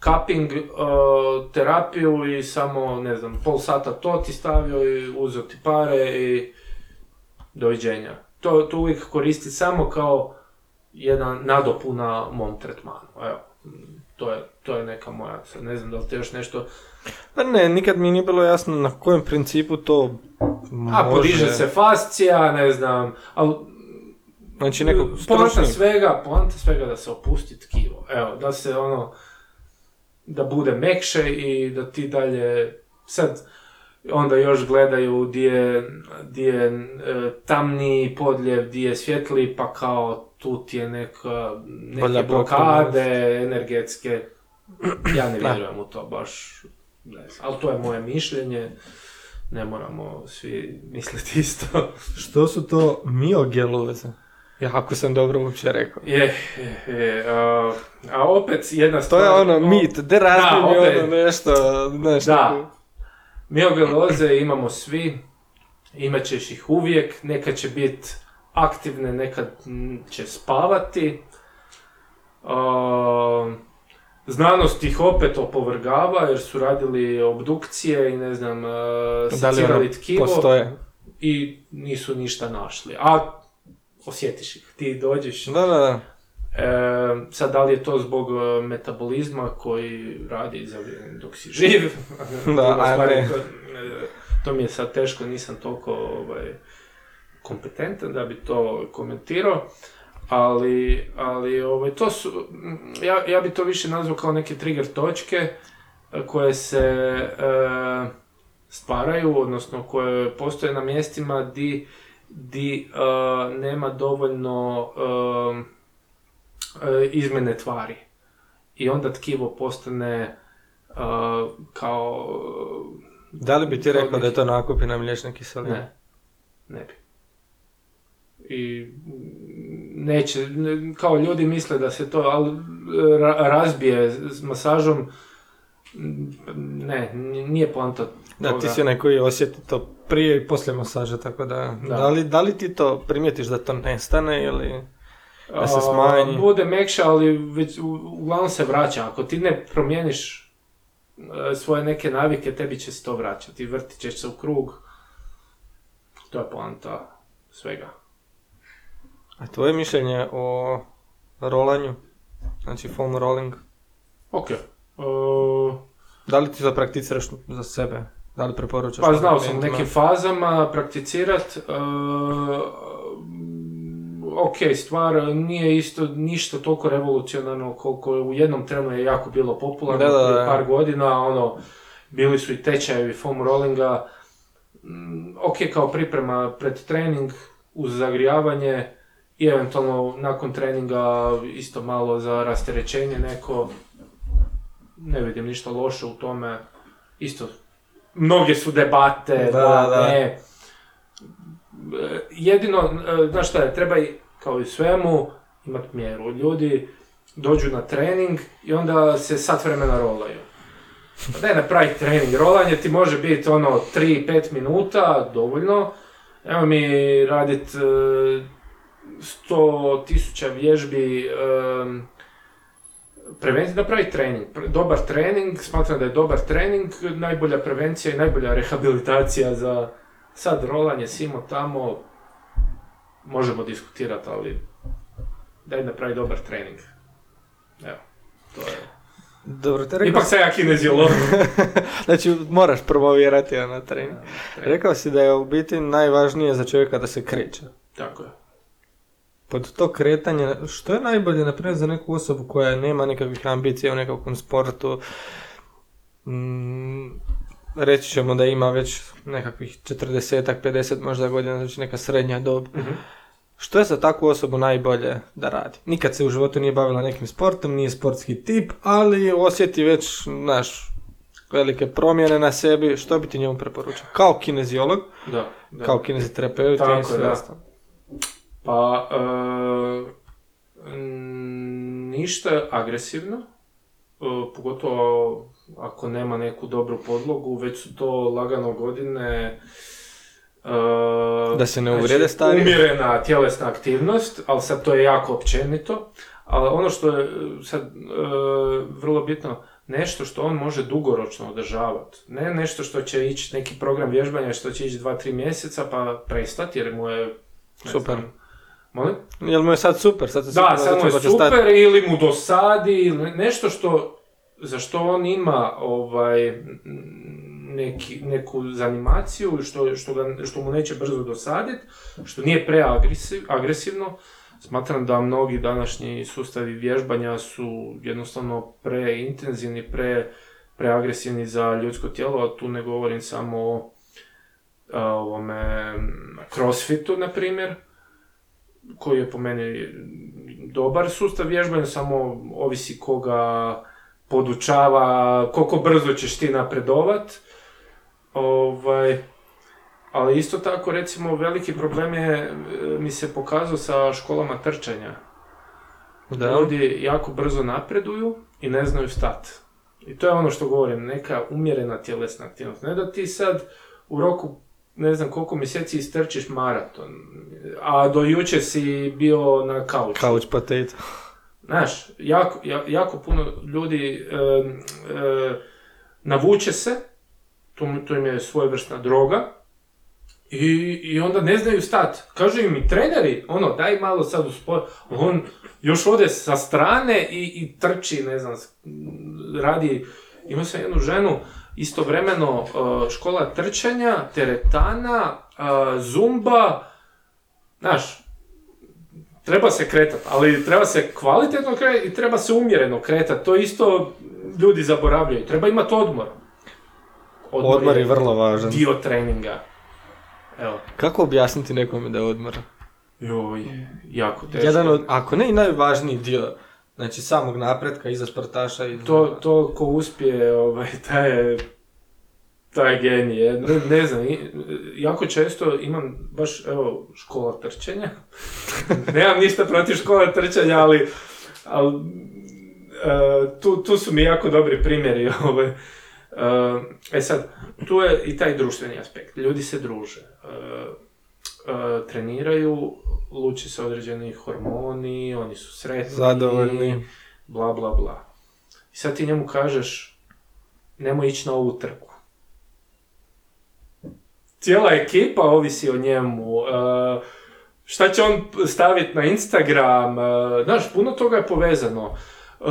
cupping uh, terapiju i samo, ne znam, pol sata to ti stavio i uzeo ti pare i doviđenja. To, to uvijek koristi samo kao jedan nadopuna mom tretmanu. Evo, to je, to je neka moja, sad ne znam da li te još nešto... Pa ne, nikad mi nije bilo jasno na kojem principu to može. A, podiže se fascija, ne znam, ali Znači neko Poanta svega, poanta svega da se opusti tkivo. Evo, da se ono, da bude mekše i da ti dalje, sad, onda još gledaju di je, di je e, tamniji podljev, di je svjetliji, pa kao tu ti je neka, neke Bolja blokade energetske. Ja ne vjerujem u to baš, ne znam, ali to je moje mišljenje. Ne moramo svi misliti isto. Što su to miogeluze? Ja, ako sam dobro uopće rekao. Je, je, je, a, a opet jedna To stvar... je ono mit, de opet. ono nešto, nešto. Da. Miogeloze imamo svi, imat ćeš ih uvijek, nekad će biti aktivne, nekad će spavati. A, znanost ih opet opovrgava jer su radili obdukcije i ne znam, Da li secirali ono tkivo postoje? i nisu ništa našli. A osjetiš ih, ti dođeš Da, da, da. E, sad, da li je to zbog e, metabolizma koji radi za dok si živ? Druga a stvar je ne. To, e, to mi je sad teško, nisam toliko ovaj, kompetentan da bi to komentirao. Ali, ali ovaj, to su, m, ja, ja bi to više nazvao kao neke trigger točke e, koje se e, stvaraju, odnosno koje postoje na mjestima di, di e, nema dovoljno e, e, izmjene tvari. I onda tkivo postane e, kao... Da li bi ti kao rekao da je to nakupina mliječne kiseline? Ne, ne bi. I neće, ne- kao ljudi misle da se to ali, ra- razbije s masažom, ne, nije poanta Da, toga. ti si onaj koji osjeti to prije i poslije masaže, tako da... Da. Da, li, da li ti to primijetiš da to nestane ili... da se A, smanji? Bude mekše, ali već u- uglavnom se vraća. Ako ti ne promijeniš e, svoje neke navike, tebi će se to vraćati. Vrtit ćeš se u krug. To je poanta svega. A tvoje mišljenje o rolanju? Znači foam rolling? Ok. E, Da li ti to prakticiraš za sebe? Da li preporučaš? pa znao sam u nekim fazama prakticirat. e, ok, stvar nije isto ništa toliko revolucionarno koliko u jednom trenu je jako bilo popularno Da, da, da. prije par godina, ono, bili su i tečajevi foam rollinga, Mm, ok, kao priprema pred trening, uz zagrijavanje i eventualno nakon treninga isto malo za rasterećenje neko, ne vidim ništa loše u tome, isto, mnoge su debate, Da, da, da. ne, E, jedino, e, znaš šta je, treba i, kao i svemu, imat mjeru. Ljudi dođu na trening i onda se sat vremena rolaju. Pa daj napravi trening. Rolanje ti može biti ono 3-5 minuta, dovoljno. Evo mi radit e, 100 tisuća vježbi, e, prevencija, napravi trening. Dobar trening, smatram da je dobar trening, najbolja prevencija i najbolja rehabilitacija za sad rolanje, simo tamo, možemo diskutirati, ali daj napravi dobar trening. Evo, to je. Dobro, te rekao, Ipak sam ja kineziolog. znači moraš promovirati na trening. Trening. Rekao si da je u biti najvažnije za čovjeka da se kreće. Tako je. Pod to kretanje, što je najbolje, na primjer, za neku osobu koja nema nekakvih ambicija u nekakvom sportu, mm, reći ćemo da ima već nekakvih 40 50 možda godina, znači neka srednja dob. Mhm. Što je za takvu osobu najbolje da radi? Nikad se u životu nije bavila nekim sportom, nije sportski tip, ali osjeti već, znaš, velike promjene na sebi, što bi ti njemu preporučio? Kao kineziolog, Da, da. kao kineziterapeut i sve ostalo. Pa, e, ništa agresivno, e, pogotovo ako nema neku dobru podlogu, već su to lagano godine, e, Da se ne uvrijede stari. Umjerena tjelesna aktivnost, ali sad to je jako općenito. Ali ono što je e, sad e, vrlo bitno, nešto što on može dugoročno održavati. Ne nešto što će ići neki program vježbanja što će ići 2-3 mjeseca pa prestati jer mu je... Super. znam, Molim? Jel mu je sad super? Sad se Da, super samo je će stati. super ili mu dosadi, ili nešto što, za što on ima ovaj, neki, neku zanimaciju, što, što, ga, što mu neće brzo dosaditi, što nije preagresivno. Smatram da mnogi današnji sustavi vježbanja su jednostavno preintenzivni, pre, preagresivni za ljudsko tijelo, a tu ne govorim samo o ovome crossfitu, na primjer, koji je po meni dobar sustav vježbanja, samo ovisi koga podučava, koliko brzo ćeš ti napredovat. Ovaj, ali isto tako, recimo, veliki problem je, e, mi se pokazao sa školama trčanja. Da. Ljudi jako brzo napreduju i ne znaju stat. I to je ono što govorim, neka umjerena tjelesna aktivnost. Ne da ti sad u roku ne znam koliko mjeseci istrčiš maraton, a do jučer si bio na kauču. Couch potato. Znaš, jako, ja- jako puno ljudi e, e, navuče se, to, to im je svojevrsna droga, i, i onda ne znaju stat. Kažu im i treneri, ono, daj malo sad u sport. On još ode sa strane i, i trči, ne znam, radi... Imao sam jednu ženu, istovremeno e, škola trčanja, teretana, e, zumba, znaš, treba se kretat, ali treba se kvalitetno kretati i treba se umjereno kretati. To isto ljudi zaboravljaju. Treba imati odmor. Odmor je vrlo važan. Dio treninga. Evo. Kako objasniti nekome da je odmor? Joj, jako teško. Jedan od, ako ne i najvažniji dio, znači samog napretka iza sportaša i To, to ko uspije, ovaj, taj je, taj je genije. Ne, ne znam, jako često imam baš, evo, škola trčanja. Nemam ništa protiv škola trčanja, ali, ali e, tu, tu su mi jako dobri primjeri. Ovaj. E, E sad, tu je i taj društveni aspekt. Ljudi se druže. E, e, treniraju, luči se određeni hormoni, oni su sretni. Zadovoljni. Bla, bla, bla. I sad ti njemu kažeš, nemoj ići na ovu trku. Cijela ekipa ovisi o njemu. e, šta će on staviti na Instagram? e, znaš, puno toga je povezano. E,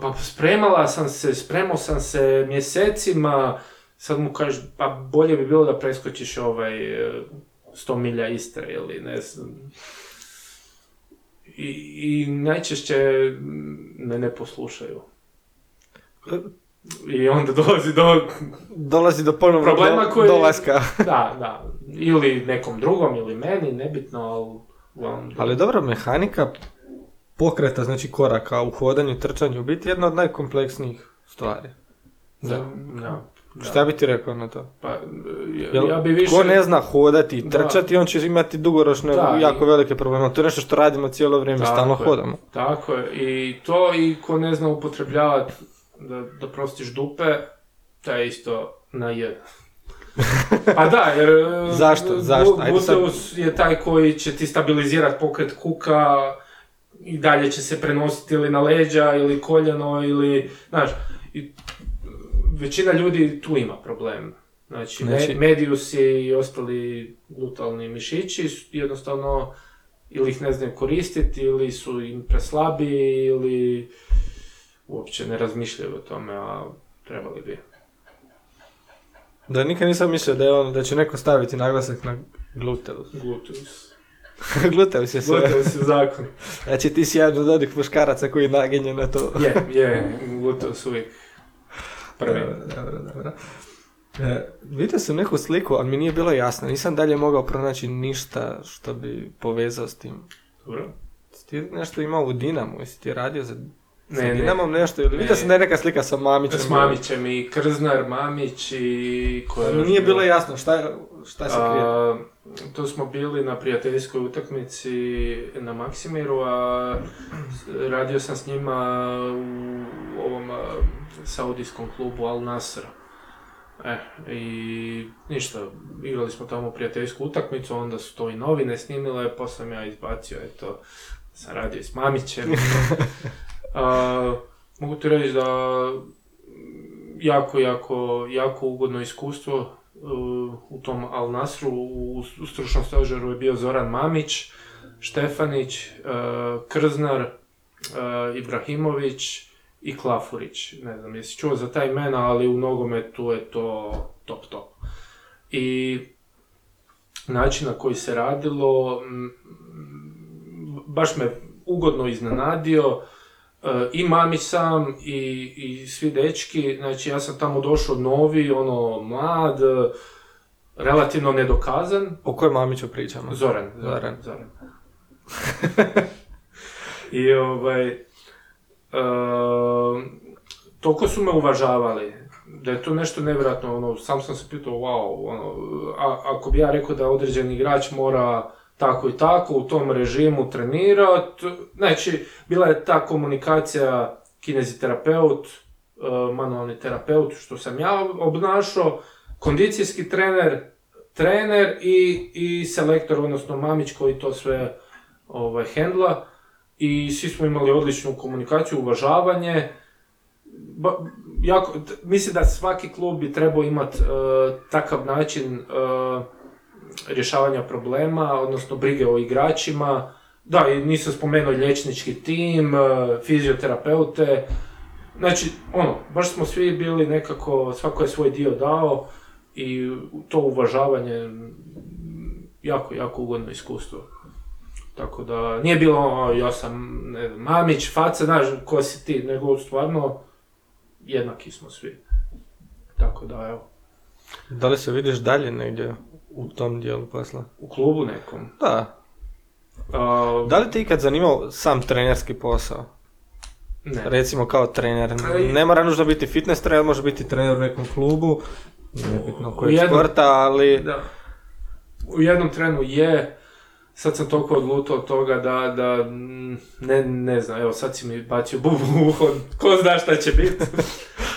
pa spremala sam se, spremao sam se mjesecima, sad mu kažeš, pa bolje bi bilo da preskočiš ovaj e, 100 milja Istre ili ne znam. I, i najčešće me ne poslušaju. I onda dolazi do, Dolazi do ponovnog Problema do- koji- dolaska. da, da, ili nekom drugom ili meni, nebitno, ali uglavnom... Ali dobra mehanika pokreta, znači koraka u hodanju trčanju, biti jedna od najkompleksnijih stvari. Da, da, da. Šta bi ti rekao na to? Pa, ja, Jel, ja bi više... Ko ne zna hodati i Da. trčati, on će imati dugoročno Da, jako i- velike probleme. To je nešto što radimo cijelo vrijeme, Tako stalno je. hodamo. Tako je, i to i ko ne zna upotrebljavati da, da prostiš dupe, taj je isto na je. Pa da, jer... e, Zašto? Zašto? Ajde sad. Je taj koji će ti stabilizirati pokret kuka i dalje će se prenositi ili na leđa ili koljeno ili, znaš, i većina ljudi tu ima problem. Znači, me- Znači- mediusi i ostali glutalni mišići jednostavno ili ih ne znaju koristiti, ili su im preslabi, ili uopće ne razmišljaju o tome, a trebali bi. Da nikad nisam mislio da je on, da će neko staviti naglasak na gluteus. Gluteus. gluteus je sve. Gluteus je zakon. Znači ti si jedan od onih muškaraca koji je naginje na to. Je, je, gluteus uvijek prvi. Dobro, dobro, dobro. E, vidio sam neku sliku, ali mi nije bilo jasno. Nisam dalje mogao pronaći ništa što bi povezao s tim. Dobro. Ti nešto imao u Dinamu? Jesi ti radio za, sa Ne, ne. Dinamom nešto? Ili vidio Ne. sam da je neka slika sa Mamićem. S Mamićem i Krznar, Mamić i... Ko je Ali još Nije bilo jasno šta, šta se krije. Tu smo bili na prijateljskoj utakmici na Maksimiru, a radio sam s njima u ovom saudijskom klubu Al Nasr. E, i ništa, igrali smo tamo prijateljsku utakmicu, onda su to i novine snimile, pa sam ja izbacio, eto, sam radio s Mamićem. A, mogu ti reći da jako, jako, jako ugodno iskustvo u tom Al Nasru, u, u stručnom stožeru je bio Zoran Mamić, Štefanić, uh, Krznar, uh, Ibrahimović i Klafurić. Ne znam, jesi čuo za ta imena, ali u nogometu je to top top. I način na koji se radilo, baš me ugodno iznenadio. E, I Mamić sam i, i svi dečki, znači ja sam tamo došao novi, ono, mlad, e, relativno nedokazan. O kojem Mamiću pričamo? Zoran. Zoran. Zoran. I ovaj, e, toliko su me uvažavali, da je to nešto nevjerojatno, ono, sam sam se pitao, wow, ono, a, ako bi ja rekao da određeni igrač mora tako i tako u tom režimu trenirati, znači, bila je ta komunikacija kineziterapeut, e, manualni terapeut, što sam ja obnašao, kondicijski trener, trener i, i selektor, odnosno Mamić koji to sve ovaj, hendla i svi smo imali odličnu komunikaciju, uvažavanje. Ba, jako, mislim da svaki klub bi trebao imati takav način e, rješavanja problema, odnosno brige o igračima. Da, i nisam spomenuo liječnički tim, e, fizioterapeute. Znači, ono, baš smo svi bili nekako, svako je svoj dio dao i to uvažavanje jako, jako ugodno iskustvo. Tako da, nije bilo ono, ja sam, ne znam, Mamić, Faca, znaš, ko si ti, nego stvarno jednaki smo svi. Tako da, evo, Da li se vidiš dalje negdje u tom dijelu posla? u klubu nekom. Da. A, Da li te ikad zanimao sam trenerski posao? ne. Recimo kao trener. Ne mora nužno biti fitness trener, može biti trener u nekom klubu. Nebitno kojeg jednom- sporta, ali... Da. U jednom trenu je, sad sam toliko odlutao od toga da, da mm, ne, ne znam, evo sad si mi bacio bubu u uho, ko zna šta će biti.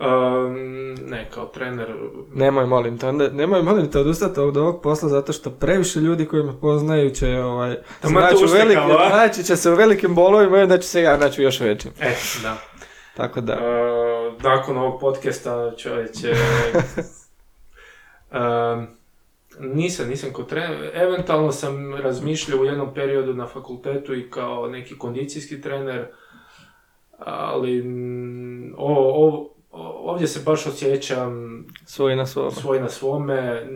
Um, ne, kao trener, Nemoj, molim te, onda, nemoj, molim te odustati od ovog posla zato što previše ljudi koji me poznaju će, ovaj, znači, a? znači će se u velikim bolovima i onda će se ja naći još većim. e, da. Tako da, Uh, nakon ovog podcasta čovječe... um, nisam, nisam kod trener. Eventualno sam razmišljao u jednom periodu na fakultetu i kao neki kondicijski trener, ali mm, o- o- ovdje se baš osjećam svoj na svome. svoj na svome.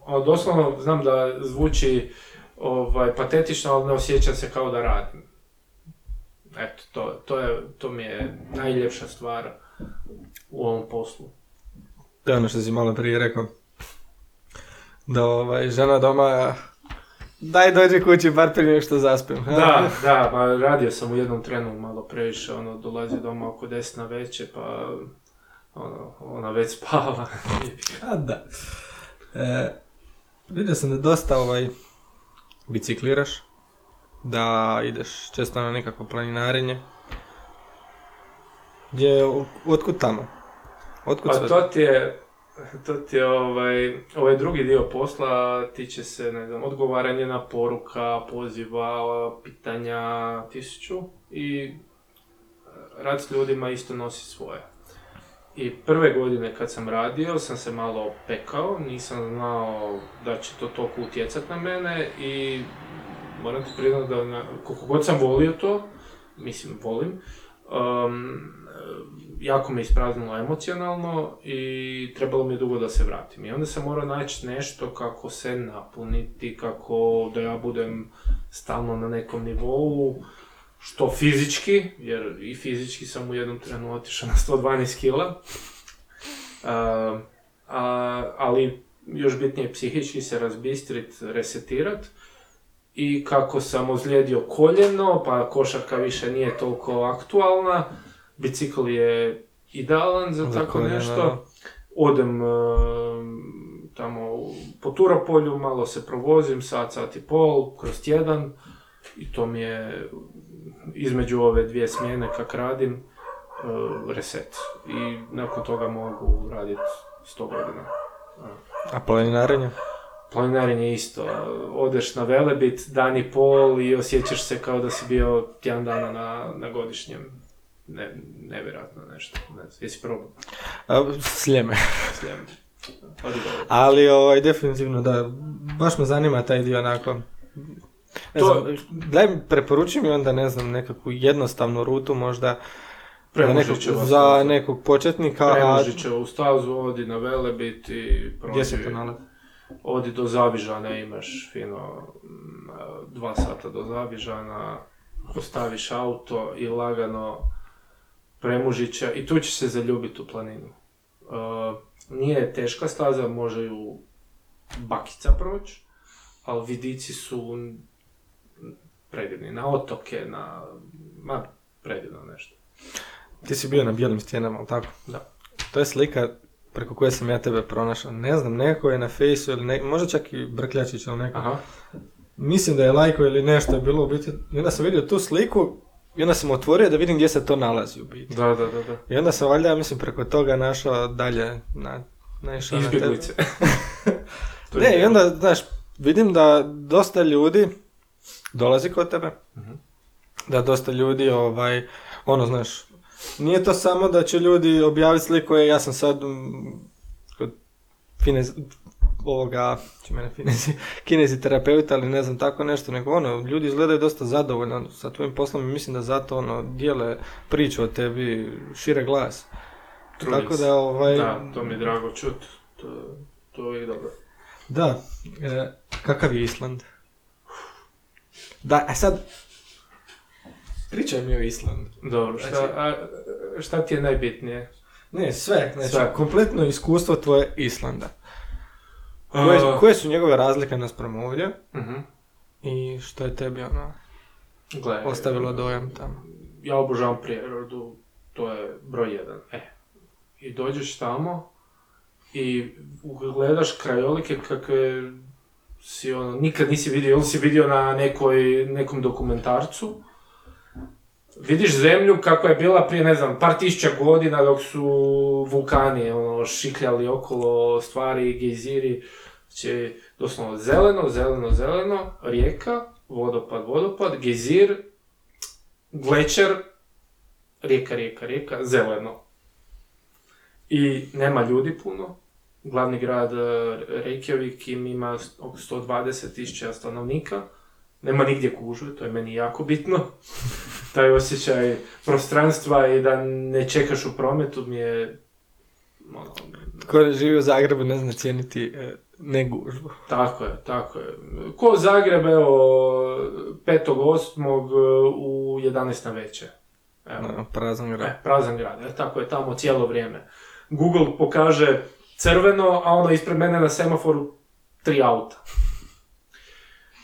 Ono, doslovno znam da zvuči ovaj, patetično, ali ne osjećam se kao da radim. Eto, to, to, je, to mi je najljepša stvar u ovom poslu. To je ono što si malo prije rekao. Da ovaj, žena doma, daj dođi kući bar prije nego što zaspim. ha? Da, da, pa radio sam u jednom trenu malo previše, ono, dolazi doma oko 10 na večer, pa ono, ona već spava. A da. E, vidio sam da dosta ovaj, bicikliraš, da ideš često na nekako planinarenje. Gdje, otkud tamo? Otkud Pa to ti je, to ti je ovaj, ovaj drugi dio posla tiče se, ne znam, odgovaranje na poruka, poziva, pitanja, tisuću i rad s ljudima isto nosi svoje. I prve godine kad sam radio sam se malo pekao, nisam znao da će to toliko utjecat na mene i moram ti priznati da koliko god sam volio to, mislim volim, um, jako me ispraznilo emocionalno i trebalo mi je dugo da se vratim. I onda sam morao naći nešto kako se napuniti, kako da ja budem stalno na nekom nivou, što fizički, jer i fizički sam u jednom trenu otišao na 112 kila. Uh, a, ali još bitnije psihički se razbistrit, resetirat. I kako sam ozlijedio koljeno, pa košarka više nije toliko aktualna, bicikl je idealan za, tako nešto. Odem e, tamo po Turopolju, malo se provozim, sat, sat i pol, kroz tjedan. I to mi je između ove dvije smjene kak radim, e, reset. I nakon toga mogu raditi 100 godina. A planinarenje? Planinarenje isto. Odeš na Velebit, dan i pol i osjećaš se kao da si bio tjedan dana na, na godišnjem. Ne, nevjerojatno nešto. Ne znam, jesi probao sljeme. Odi dobro. Ali ovaj, definitivno da, baš me zanima taj dio onako. Ne To- znam, daj mi, preporuči mi onda, ne znam, nekakvu jednostavnu rutu možda za nekog, za nekog početnika, Premužićevu stazu, odi na Velebit i gdje se to prođi. nalazi? Odi do Zavižana, imaš fino mm, dva sata do Zavižana, postaviš auto i lagano Premužića i tu ćeš se zaljubiti u planinu. Uh, nije teška staza, može ju bakica proći, ali vidici su predivni. Na otoke, na... ma, predivno nešto. Ti si bio na bijelim stijenama, ali tako? Da. To je slika preko koje sam ja tebe pronašao. Ne znam, neko je na fejsu ili ne, možda čak i Brkljačić ili neko. Aha. Mislim da je lajko ili nešto je bilo u biti. I onda sam vidio tu sliku i onda sam otvorio da vidim gdje se to nalazi u biti. Da, da, da, da. I onda sam valjda, mislim, preko toga našao dalje na, naišao na. Izbjeglice. Ne, je i onda, znaš, vidim da dosta ljudi dolazi kod tebe, Mhm. da dosta ljudi, ovaj, ono, znaš, nije to samo da će ljudi objaviti sliku, ja sam sad mm, kod finez, ovoga, će mene finezi, kinezi terapeuta, ali ne znam, tako nešto, nego ono, ljudi izgledaju dosta zadovoljno sa tvojim poslom i mislim da zato, ono, dijele priču o tebi, šire glas. Trudim Tako se. da, ovaj, Da, to mi je drago čut. To, to je dobro. Da, e, kakav je Island? Da, a sad, pričaj mi o Islandu. Dobro, šta, Znači- a, šta ti je najbitnije? Ne, sve, znači, Sve. kompletno iskustvo tvoje Islanda. Koje, koje su njegove razlike naspram ovdje mhm. i što je tebi ono, Gle, ostavilo dojam tamo? Ja obožavam prirodu, to je broj jedan. E, i dođeš tamo i gledaš krajolike kakve si ono, nikad nisi vidio, ili si vidio na nekoj, nekom dokumentarcu. Vidiš zemlju kako je bila prije, ne znam, par tisuća godina dok su vulkani ono, šikljali okolo stvari, gejziri. Znači, doslovno zeleno, zeleno, zeleno, rijeka, vodopad, vodopad, gejzir, glečer, rijeka, rijeka, rijeka, zeleno. I nema ljudi puno. Glavni grad eh, Reykjavik im ima oko 120 tisuća stanovnika. Nema nigdje gužve, to je meni jako bitno. Taj osjećaj prostranstva i da ne čekaš u prometu mi je... Ono, Tko živi u Zagrebu ne zna cijeniti e, ne gužvu. tako je, tako je. Ko Zagreb, evo, 5.8. u 11 na večer. Evo. No, prazan grad. E, prazan grad, e, tako je tamo cijelo vrijeme. Google pokaže crveno, a ono ispred mene na semaforu tri auta.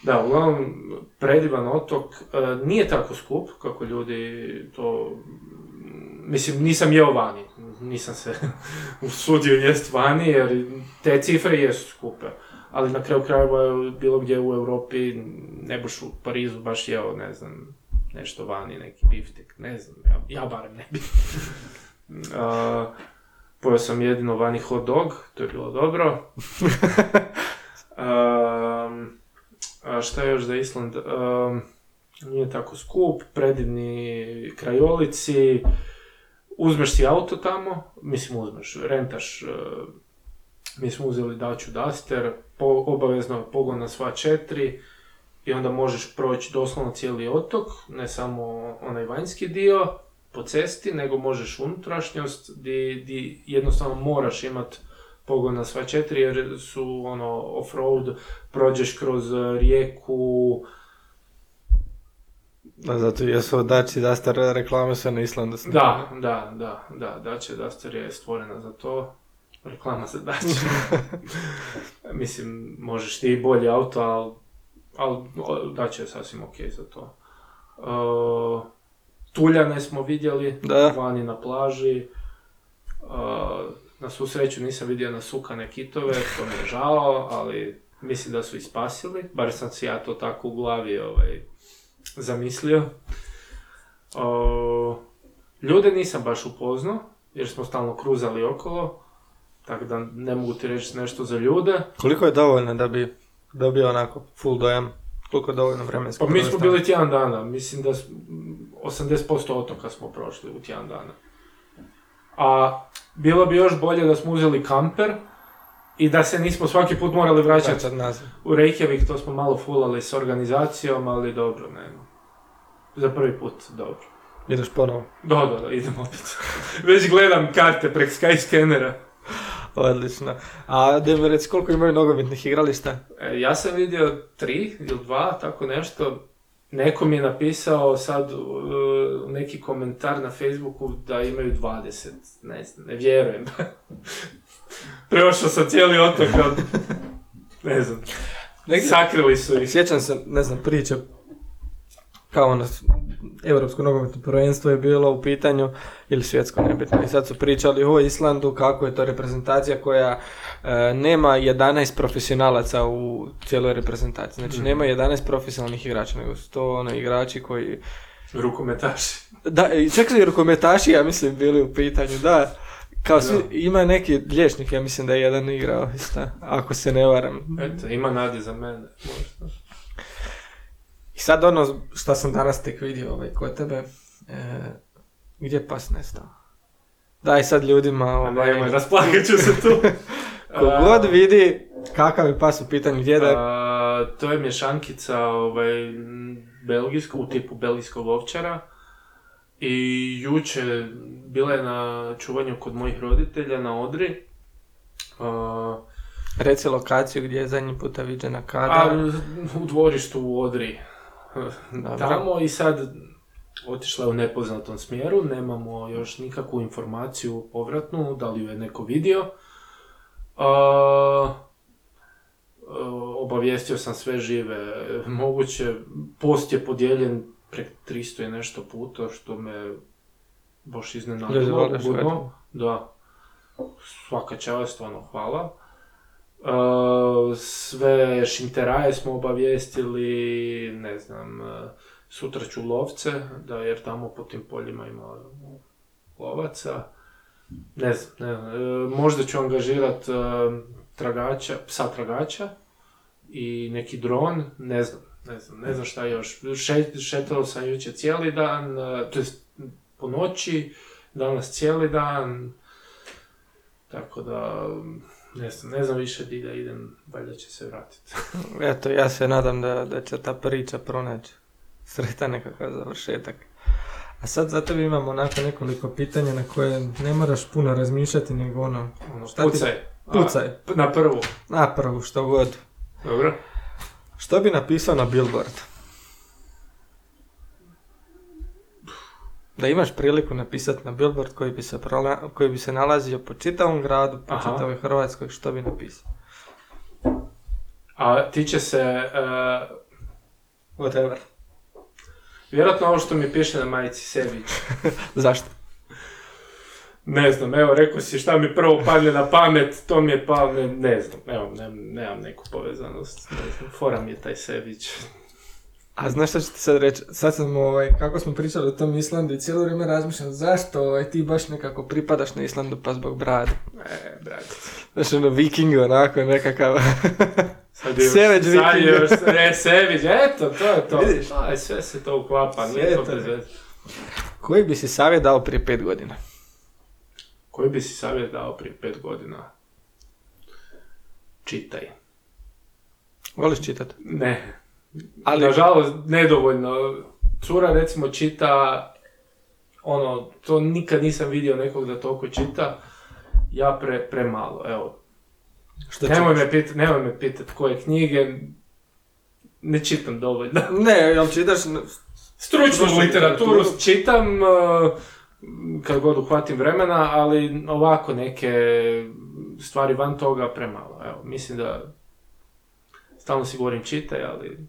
Da, uglavnom, predivan otok, e, nije tako skup kako ljudi to... Mislim, nisam jeo vani, nisam se usudio jest vani jer te cifre jesu skupe. Ali na kraju krajeva bilo gdje u Europi, ne baš u Parizu baš jeo, ne znam, nešto vani, neki biftek, ne znam, ja, ja barem ne bi. A, pojeo sam jedino vani hot dog, to je bilo dobro. Am, a šta još za Island? Am, nije tako skup, predivni krajolici, uzmeš si auto tamo, mislim uzmeš, rentaš, e, mi smo uzeli Daću Duster, po, obavezno pogon na sva četiri, i onda možeš proći doslovno cijeli otok, ne samo onaj vanjski dio po cesti, nego možeš unutrašnjost di, di jednostavno moraš imat pogon na sva četiri jer su ono off-road, prođeš kroz rijeku, Da, zato jesu dači da star reklame sve na Islandu. da, da, da, da, Dacia Duster je stvorena za to. reklama za Dacia. Mislim, možeš ti i bolji auto, ali al, Dacia je sasvim ok za to. Uh, tuljane smo vidjeli, Da. vani na plaži. Uh, na svu sreću nisam vidio nasukane kitove, to mi je žao, ali mislim da su ih spasili. Bar sam si ja to tako u glavi ovaj, zamislio. Uh, ljude nisam baš upoznao, jer smo stalno kruzali okolo. Tako da ne mogu ti reći nešto za ljude. Koliko je dovoljno da bi dobio onako full dojam? Koliko je dovoljno vremenski? Pa mi smo bili tjedan dana, mislim da s- 80% otoka smo prošli u tjedan dana. A bilo bi još bolje da smo uzeli kamper i da se nismo svaki put morali vraćati u Reykjavik, to smo malo fulali s organizacijom, ali dobro, ne. Za prvi put, dobro. Ideš ponovo. Da, da, da, idemo opet. Već gledam karte prek Skyscannera. Odlično. A da mi reci koliko imaju nogometnih igrališta? E, ja sam vidio tri ili dva, tako nešto. Neko mi je napisao sad uh, neki komentar na Facebooku da imaju 20. Ne znam, ne vjerujem. Preošao sam cijeli otok, ali ne znam. Negdje- Sakrili su ih. Sjećam se, ne znam, priče kao ono, Europsko nogometno prvenstvo je bilo u pitanju, ili svjetsko nebitno. I sad su pričali o Islandu, kako je to reprezentacija koja e, nema 11 profesionalaca u cijeloj reprezentaciji. Znači, Mhm. nema 11 profesionalnih igrača, nego su to ono, igrači koji... Rukometaši. Da, čak su i rukometaši, ja mislim, bili u pitanju, da. Kao svi, ima neki liječnik, ja mislim da je jedan igrao, isto, ako se ne varam. Eto, ima nade za mene. Možda. I sad ono što sam danas tek vidio ovaj, kod tebe, e, gdje je pas nestao? Daj sad ljudima, ovaj, nemoj, rasplakat ću se tu. kogod vidi kakav je pas u pitanju, gdje da... A, to je mješankica ovaj, belgijsko, u tipu belgijskog ovčara. I juče bila je na čuvanju kod mojih roditelja na Odri. A, Reci lokaciju gdje je zadnji puta viđena kada. a, u dvorištu u Odri. Dobro. Tamo i sad otišla je u nepoznatom smjeru, nemamo još nikakvu informaciju povratnu, da li ju je neko vidio. E, obavijestio sam sve žive moguće. Post je podijeljen prek 300 i nešto puta, što me baš iznenadilo. budno. to. Da. Svaka čast, stvarno hvala. E, sve šinteraje smo obavijestili, ne znam, e, sutra ću lovce, da jer tamo po tim poljima ima lovaca. Ne znam, ne znam, e, možda ću angažirat e, tragača, psa tragača i neki dron, ne znam, ne znam, ne znam šta još. Še, šetao sam jučer cijeli dan, e, to jest po noći, danas cijeli dan, tako da, ne znam, ne znam više di da idem, valjda će se vratiti. Eto, ja se nadam da, da će ta priča pronaći sretan nekakav završetak. A sad za tebe imamo onako nekoliko pitanja na koje ne moraš puno razmišljati, nego ono, Ono, Šta ti- pucaj. A, pucaj. p- na prvu. što god. Dobro. Što bi napisao na billboard? Da imaš priliku napisati na billboard koji bi se, prola- koji bi se nalazio po čitavom gradu, po Aha. čitavoj Hrvatskoj, što bi napisao? A tiče se, e, Whatever. vjerojatno ovo što mi piše na majici Sević. Zašto? Ne znam, evo, rekao si šta mi prvo padne na pamet, to mi je palo, ne, ne znam, evo, ne, nemam neku povezanost, ne znam, fora mi je taj Sević. A znaš što ću ti sad reći? Sad sam, ovaj, kako smo pričali o tom Islandu i cijelo vrijeme razmišljam zašto ovaj, ti baš nekako pripadaš na Islandu pa zbog brade. E, brate. Znaš ono viking onako nekakav. Sad još- Seveć sad još, e, eto, to je to. Vidiš? Aj, sve se to uklapa, nije to bez. Koji bi si savjet dao prije pet godina? Koji bi si savjet dao prije pet godina? Čitaj. Voliš čitati? Ne. Ali- Nažalost, nedovoljno. Cura recimo čita, ono, to nikad nisam vidio nekog da toliko čita. Ja pre, premalo, evo. Što Nemoj me, pit, nemoj me pitat koje knjige, ne čitam dovoljno. Ne, jel čitaš... Stručnu literaturu. čitam uh, kad god uhvatim vremena, ali ovako neke stvari van toga premalo. Evo, mislim da stalno si govorim čitaj, ali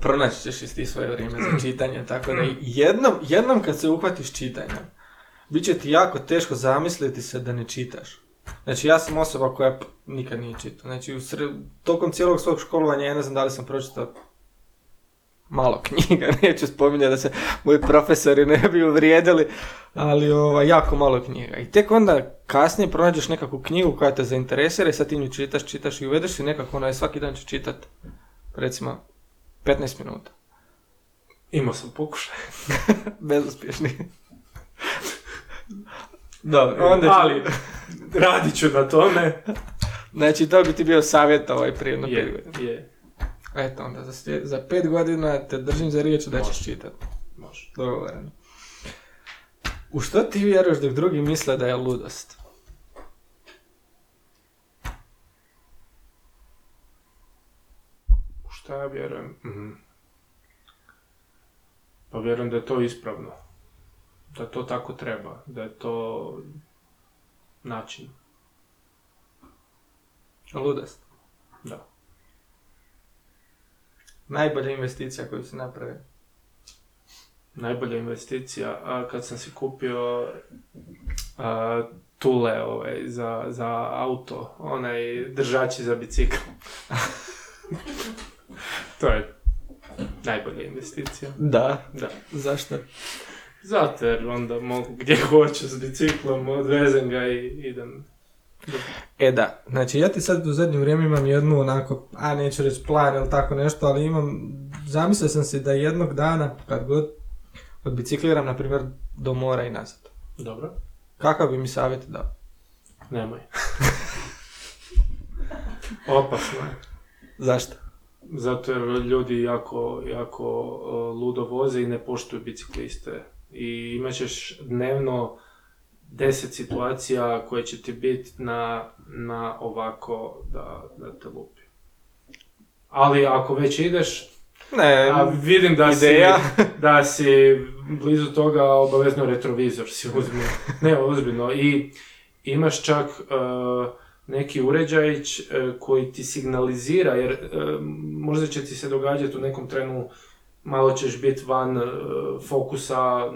Pronaći ćeš isti svoje vrijeme za čitanje, tako da jednom, jednom kad se uhvatiš čitanja, bit će ti jako teško zamisliti se da ne čitaš. Znači ja sam osoba koja nikad nije čitao. Znači u sre... tokom cijelog svog školovanja ja ne znam da li sam pročitao malo knjiga, neću spominjati da se moji profesori ne bi uvrijedili, ali ovaj, jako malo knjiga. I tek onda kasnije pronađeš nekakvu knjigu koja te zainteresira i sad ti nju čitaš, čitaš i uvedeš si nekako onaj svaki dan ću čitat recimo 15 minuta. imao sam pokušaj. Bezuspješni. Dobro, onda ću- ali radit ću na tome. Znači, to bi ti bio savjet ovaj prije na pet Je, je, Eto, onda za, slje- za pet godina te držim za riječ da ćeš Može. čitati. može. Dogovoreno. U što ti vjeruješ dok drugi misle da je ludost? U šta ja vjerujem? Mhm. Pa vjerujem da je to ispravno. Da to tako treba. Da je to način. Ludost. Da. Najbolja investicija koju si napravio. Najbolja investicija. A kad sam si kupio a, tule ovaj, za, za auto, onaj držači za bicikl. to je najbolja investicija. Da. Da. Zašto? Zato jer onda mogu gdje hoću s biciklom, odvezem ga i idem. E da, znači ja ti sad u zadnje vrijeme imam jednu onako, a neću reći plan ili tako nešto, ali imam, zamislio sam si da jednog dana, kad god odbicikliram, na primjer, do mora i nazad. Dobro. Kakav bi mi savjet dao? Nemoj. Opasno je. Zašto? Zato jer ljudi jako, jako uh, ludo voze i ne poštuju bicikliste. I imat ćeš dnevno deset situacija koje će ti biti na, na ovako da, da te lupi. Ali ako već ideš, Ne, a vidim da ideja. si, da si blizu toga, obavezno retrovizor si uzmi. Ne, ozbiljno. I imaš čak uh, neki uređajić uh, koji ti signalizira, jer uh, možda će ti se događati u nekom trenu malo ćeš biti van uh, fokusa,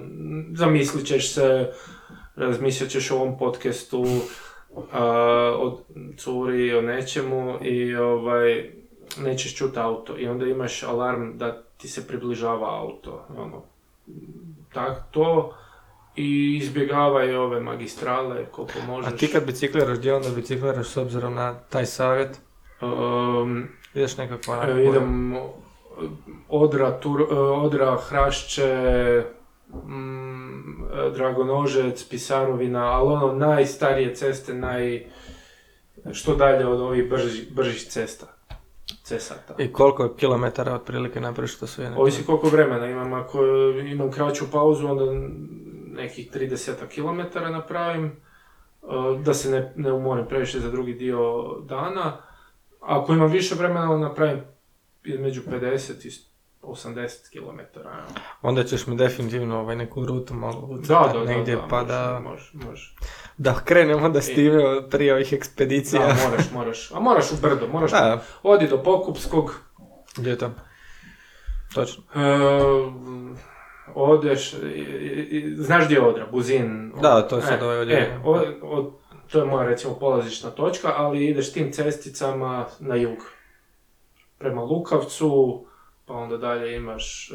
zamislit ćeš se, razmislit ćeš o ovom podcastu, uh, o curi, o nečemu i ovaj, nećeš čuti auto i onda imaš alarm da ti se približava auto. Ono, tak, to i izbjegavaj ove magistrale koliko možeš. A ti kad bicikliraš, gdje onda bicikliraš s obzirom na taj savjet? Um, Ideš nekako onako... idem Odra, tur, e, Odra, Hrašće, mm, e, Dragonožec, Pisarovina, ali ono najstarije ceste, naj, što dalje od ovih bržih, bržih cesta. Cesata. I koliko kilometara otprilike napraviš to sve? Ovisi koliko vremena imam, ako imam kraću pauzu, onda nekih 30 km napravim, e, da se ne, ne umorim previše za drugi dio dana. Ako imam više vremena, onda napravim između 50 i 80 km. Onda ćeš mi definitivno ovaj neku rutu malo Da, ucrtat da, da, negdje da, pa može, da, može, može. da krenemo onda s time prije ovih ekspedicija. Da, moraš, moraš. A moraš u brdo, moraš. Da, Odi do Pokupskog, gdje je to? Točno. e, odeš, i- i- znaš gdje je Odra, Buzin? Da, to je sad E, ovaj. E, o- o- to je moja recimo polazišna točka, ali ideš tim cesticama na jug. Prema Lukavcu, pa onda dalje imaš e,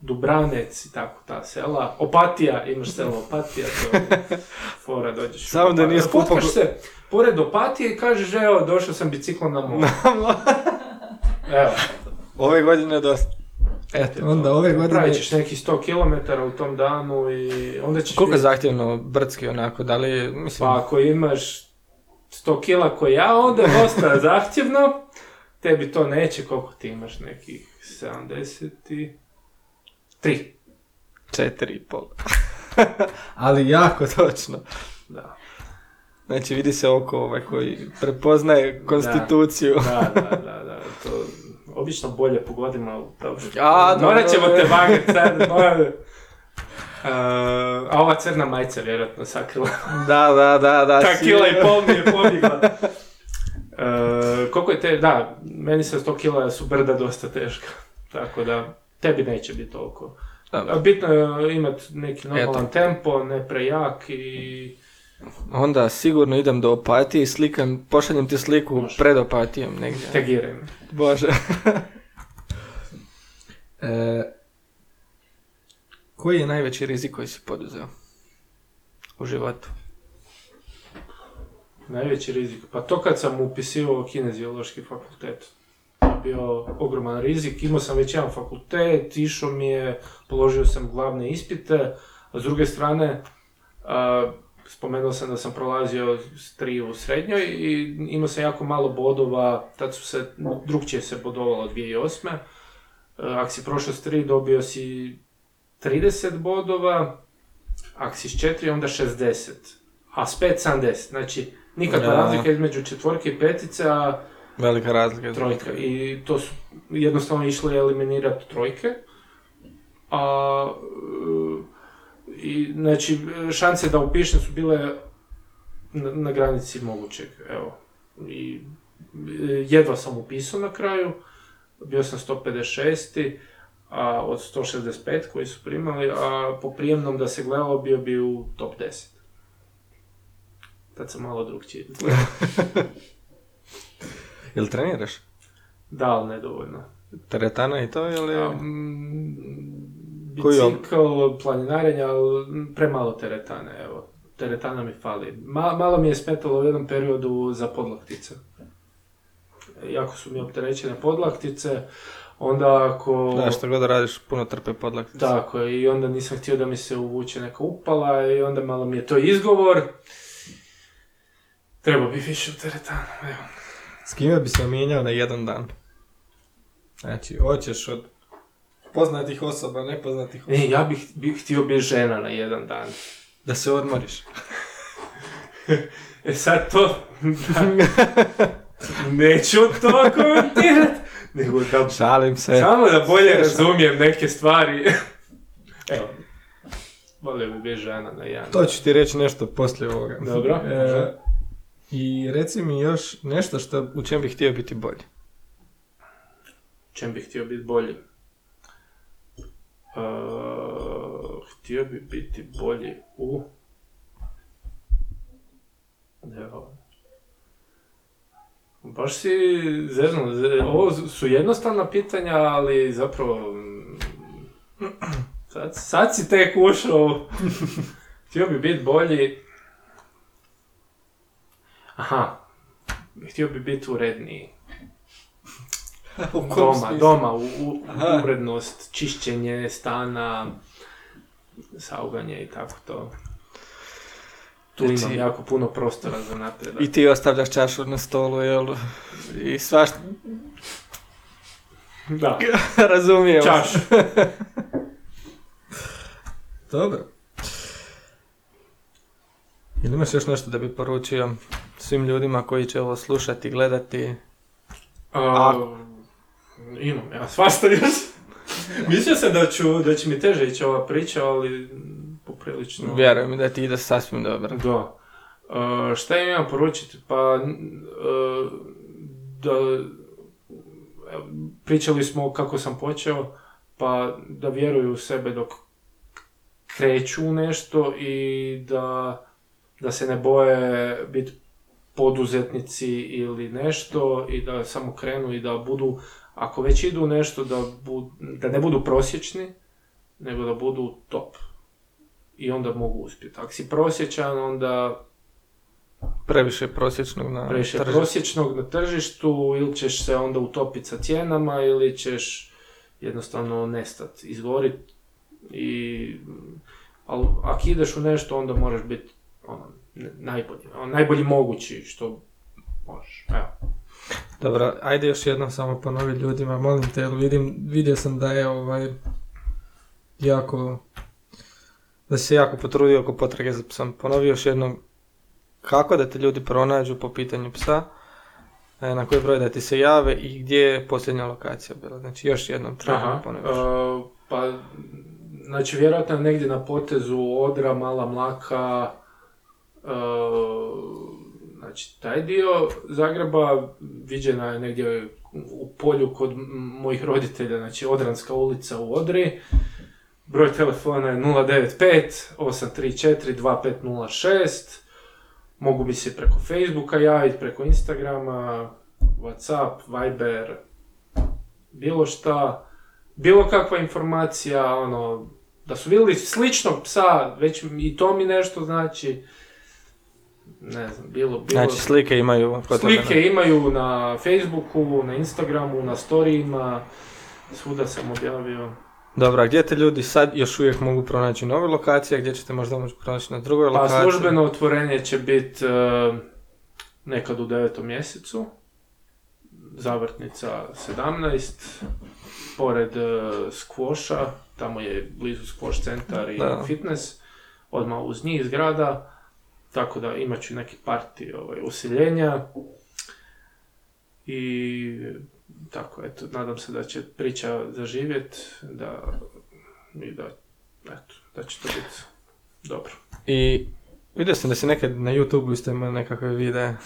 Dubranec i tako ta sela. Opatija, imaš selo Opatija, to je fora, dođeš. Samo da nije skupo- Fotkaš se pored Opatije i kažeš, evo, došao sam biciklom na more. Evo. ove godine je dosta. Eto, onda ove godine... Pravit ćeš neki 100 km u tom danu i onda ćeš... Koliko je zahtjevno brdski onako, da li, mislim... Pa ako imaš 100 kila ko ja, onda je dosta zahtjevno. Tebi to neće, koliko ti imaš nekih 73? Četiri i pol. Ali jako točno. Da. Znači vidi se oko ovaj koji prepoznaje konstituciju. Da, da, da, da. To obično bolje pogodimo, dobro. A, dobro. Morat ćemo te vagati sad. moram- a ova crna majica vjerojatno sakrila. Da, da, da, da. Ta kila i pol mi je pobjegla. E, koliko je te, da, meni se 100 kila su brda dosta teška. Tako da, tebi neće biti toliko. Da. Bitno je imati neki normalan tempo, ne prejak i... Onda sigurno idem do opatije i slikam, pošaljem ti sliku Može. pred opatijom negdje. Tegiraj me. Bože. e, koji je najveći rizik koji si poduzeo u životu? Najveći rizik. Pa to kad sam upisivao kineziološki fakultet. Bio ogroman rizik. Imao sam već jedan fakultet, išao mi je, položio sam glavne ispite, a s druge strane, a, spomenuo sam da sam prolazio s tri u srednjoj i imao sam jako malo bodova, tad su se, drugčije se bodovalo 2008. E, Ako si prošao s tri, dobio si 30 bodova, ako si s četiri, onda 60. A s pet 70. Znači, nikakva Da. razlika između četvorke i petice, a Velika razlika. trojka. I to su jednostavno išli eliminirati trojke. A, e, i, znači, šanse da upišem su bile na, na granici mogućeg, evo. I e, jedva sam upisao na kraju, bio sam 156. A od 165 koji su primali, a po prijemnom da se gledalo bio bi u top 10. Tad sam malo drugčije. Jel treniraš? Da, ali nedovoljno. Teretana i to ili... A, mm, Bicikl, planinarenje, ali premalo teretane, evo. Teretana mi fali. Ma- malo mi je smetalo u jednom periodu za podlaktice. Jako su mi opterećene podlaktice, onda ako... Da, što god radiš, puno trpe podlaktice. Tako i onda nisam htio da mi se uvuče neka upala i onda malo mi je to izgovor. Treba bi više u teretanu, evo. S kime bi se mijenjao na jedan dan? Znači, hoćeš od poznatih osoba, nepoznatih osoba. E, ja bih, bih htio biti žena na jedan dan. Da se odmoriš. E sad to... Neću to komentirat, nego da... Šalim se. Samo da bolje razumijem neke stvari. Evo. Volio bi žena na jedan. To ću ti reći nešto poslije ovoga. Dobro, E. I reci mi još nešto što, u čem bih htio biti bolji. Čem bih htio biti bolji? Uh, htio bi biti bolji u... Evo. Baš si zezno, ze- ovo su jednostavna pitanja, ali zapravo... mm, Sad, sad si tek ušao. htio bi biti bolji... Aha. Htio bi biti uredniji. Doma, doma, u, u, urednost, čišćenje stana, sauganje i tako to. Tu Znači- imam jako puno prostora za napredak. I ti ostavljaš čašu na stolu, jel? I svašta... Da, Razumijem. čaš. Dobro. Ili imaš još nešto da bi poručio svim ljudima koji će ovo slušati i gledati? A, imam ja svašta još. Mislio sam da, ću, da će mi teže ići ova priča, ali poprilično... Vjerujem da ti ide sasvim dobro. Da. E, šta im imam poručiti? Pa, e, da, pričali smo kako sam počeo, pa da vjeruju u sebe dok kreću u nešto i da, da se ne boje biti poduzetnici ili nešto i da samo krenu i da budu, ako već idu nešto, da, bu- da ne budu prosječni, nego da budu top. I onda mogu uspjeti. Ako si prosječan, onda Previše prosječnog na previše tržištu. prosječnog na tržištu, ili ćeš se onda utopiti sa cijenama, ili ćeš jednostavno nestat, izgorit. I, ali ako ideš u nešto, onda moraš biti ono, najbolji, ono, najbolji mogući što možeš. Evo. Dobro, ajde još jednom samo ponovi ljudima, molim te, jer vidim, vidio sam da je ovaj jako, da si se jako potrudio oko potrage za psom. Ponovi još jednom kako da te ljudi pronađu po pitanju psa, e, na koji broj da ti se jave i gdje je posljednja lokacija bila. Znači još jednom treba Aha, ponoviš. e, pa znači vjerojatno je negdje na potezu Odra, Mala Mlaka, znači taj dio Zagreba viđena je negdje u polju kod mojih roditelja, znači Odranska ulica u Odri. Broj telefona je 095 834 2506. Mogu mi se preko Facebooka javiti, preko Instagrama, Whatsapp, Viber, bilo šta, bilo kakva informacija, ono, da su vidjeli sličnog psa, već i to mi nešto znači, ne znam, bilo, bilo... Znači slike imaju... Slike imaju na Facebooku, na Instagramu, na storijima, svuda sam objavio. Dobro, a gdje te ljudi sad još uvijek mogu pronaći nove lokacije, gdje ćete možda moći pronaći na drugoj lokaciji? Pa službeno otvorenje će biti uh, nekad u devetom mjesecu, zavrtnica 17, pored uh, skvoša, tamo je blizu skvoš centar i Da. fitness, odmah uz njih zgrada, tako da imat ću neki parti ovaj, usiljenja i tako, eto, nadam se da će priča zaživjet, da, i da, eto, da će to biti dobro. I vidio sam da si nekad na YouTube isto imao nekakve videe.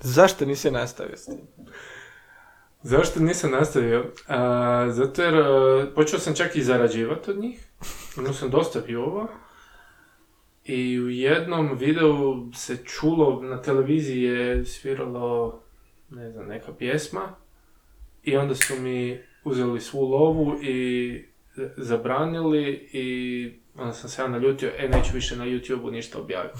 Zašto nisi nastavio s tim? Zašto nisam nastavio? A, zato jer a, počeo sam čak i zarađivati od njih. Imao sam dosta view I u jednom videu se čulo, na televiziji je sviralo, ne znam, neka pjesma. I onda su mi uzeli svu lovu i zabranili i onda sam se ja naljutio, e neću više na YouTube-u ništa objaviti.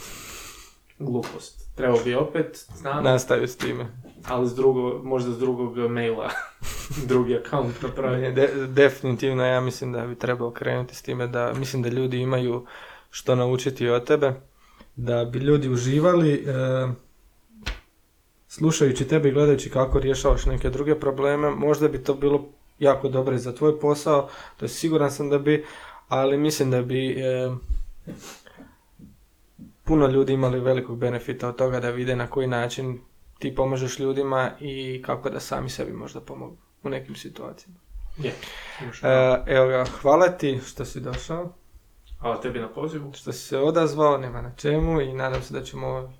Glupost. Trebao bi opet, znam, Nastavio s time. ali s drugo, možda s drugog maila, drugi account napraviti. De- definitivno ja mislim da bi trebao krenuti s time da mislim da ljudi imaju što naučiti od tebe, da bi ljudi uživali e, slušajući tebe i gledajući kako rješavaš neke druge probleme, možda bi to bilo jako dobro i za tvoj posao, to je siguran sam da bi, ali mislim da bi e, puno ljudi imali velikog benefita od toga da vide na koji način ti pomažeš ljudima i kako da sami sebi možda pomogu u nekim situacijama. Je. E, evo ga, hvala ti što si došao, Hvala tebi na pozivu. što si se odazvao, nema na čemu i nadam se da ćemo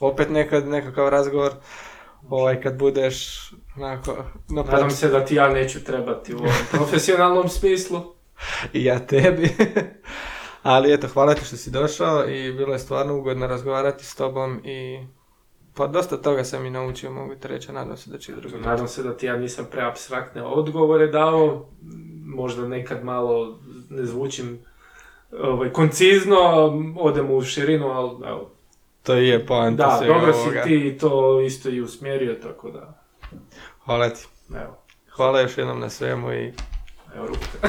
opet nekad nekakav razgovor ovaj kad budeš onako na Nadam pot- se da ti ja neću trebati u ovom profesionalnom smislu. i ja tebi. Ali eto, hvala ti što si došao i bilo je stvarno ugodno razgovarati s tobom i pa dosta toga sam i naučio, mogu ti reći, nadam se da će i drugi. Nadam se da ti ja nisam preabstraktne odgovore dao. Možda nekad malo ne zvučim ovaj, koncizno, odem u širinu, ali evo. To je poanta Da, dobro si ti to isto i usmjerio, tako da, Hvala ti. evo, Hvala još jednom na svemu i evo ruke.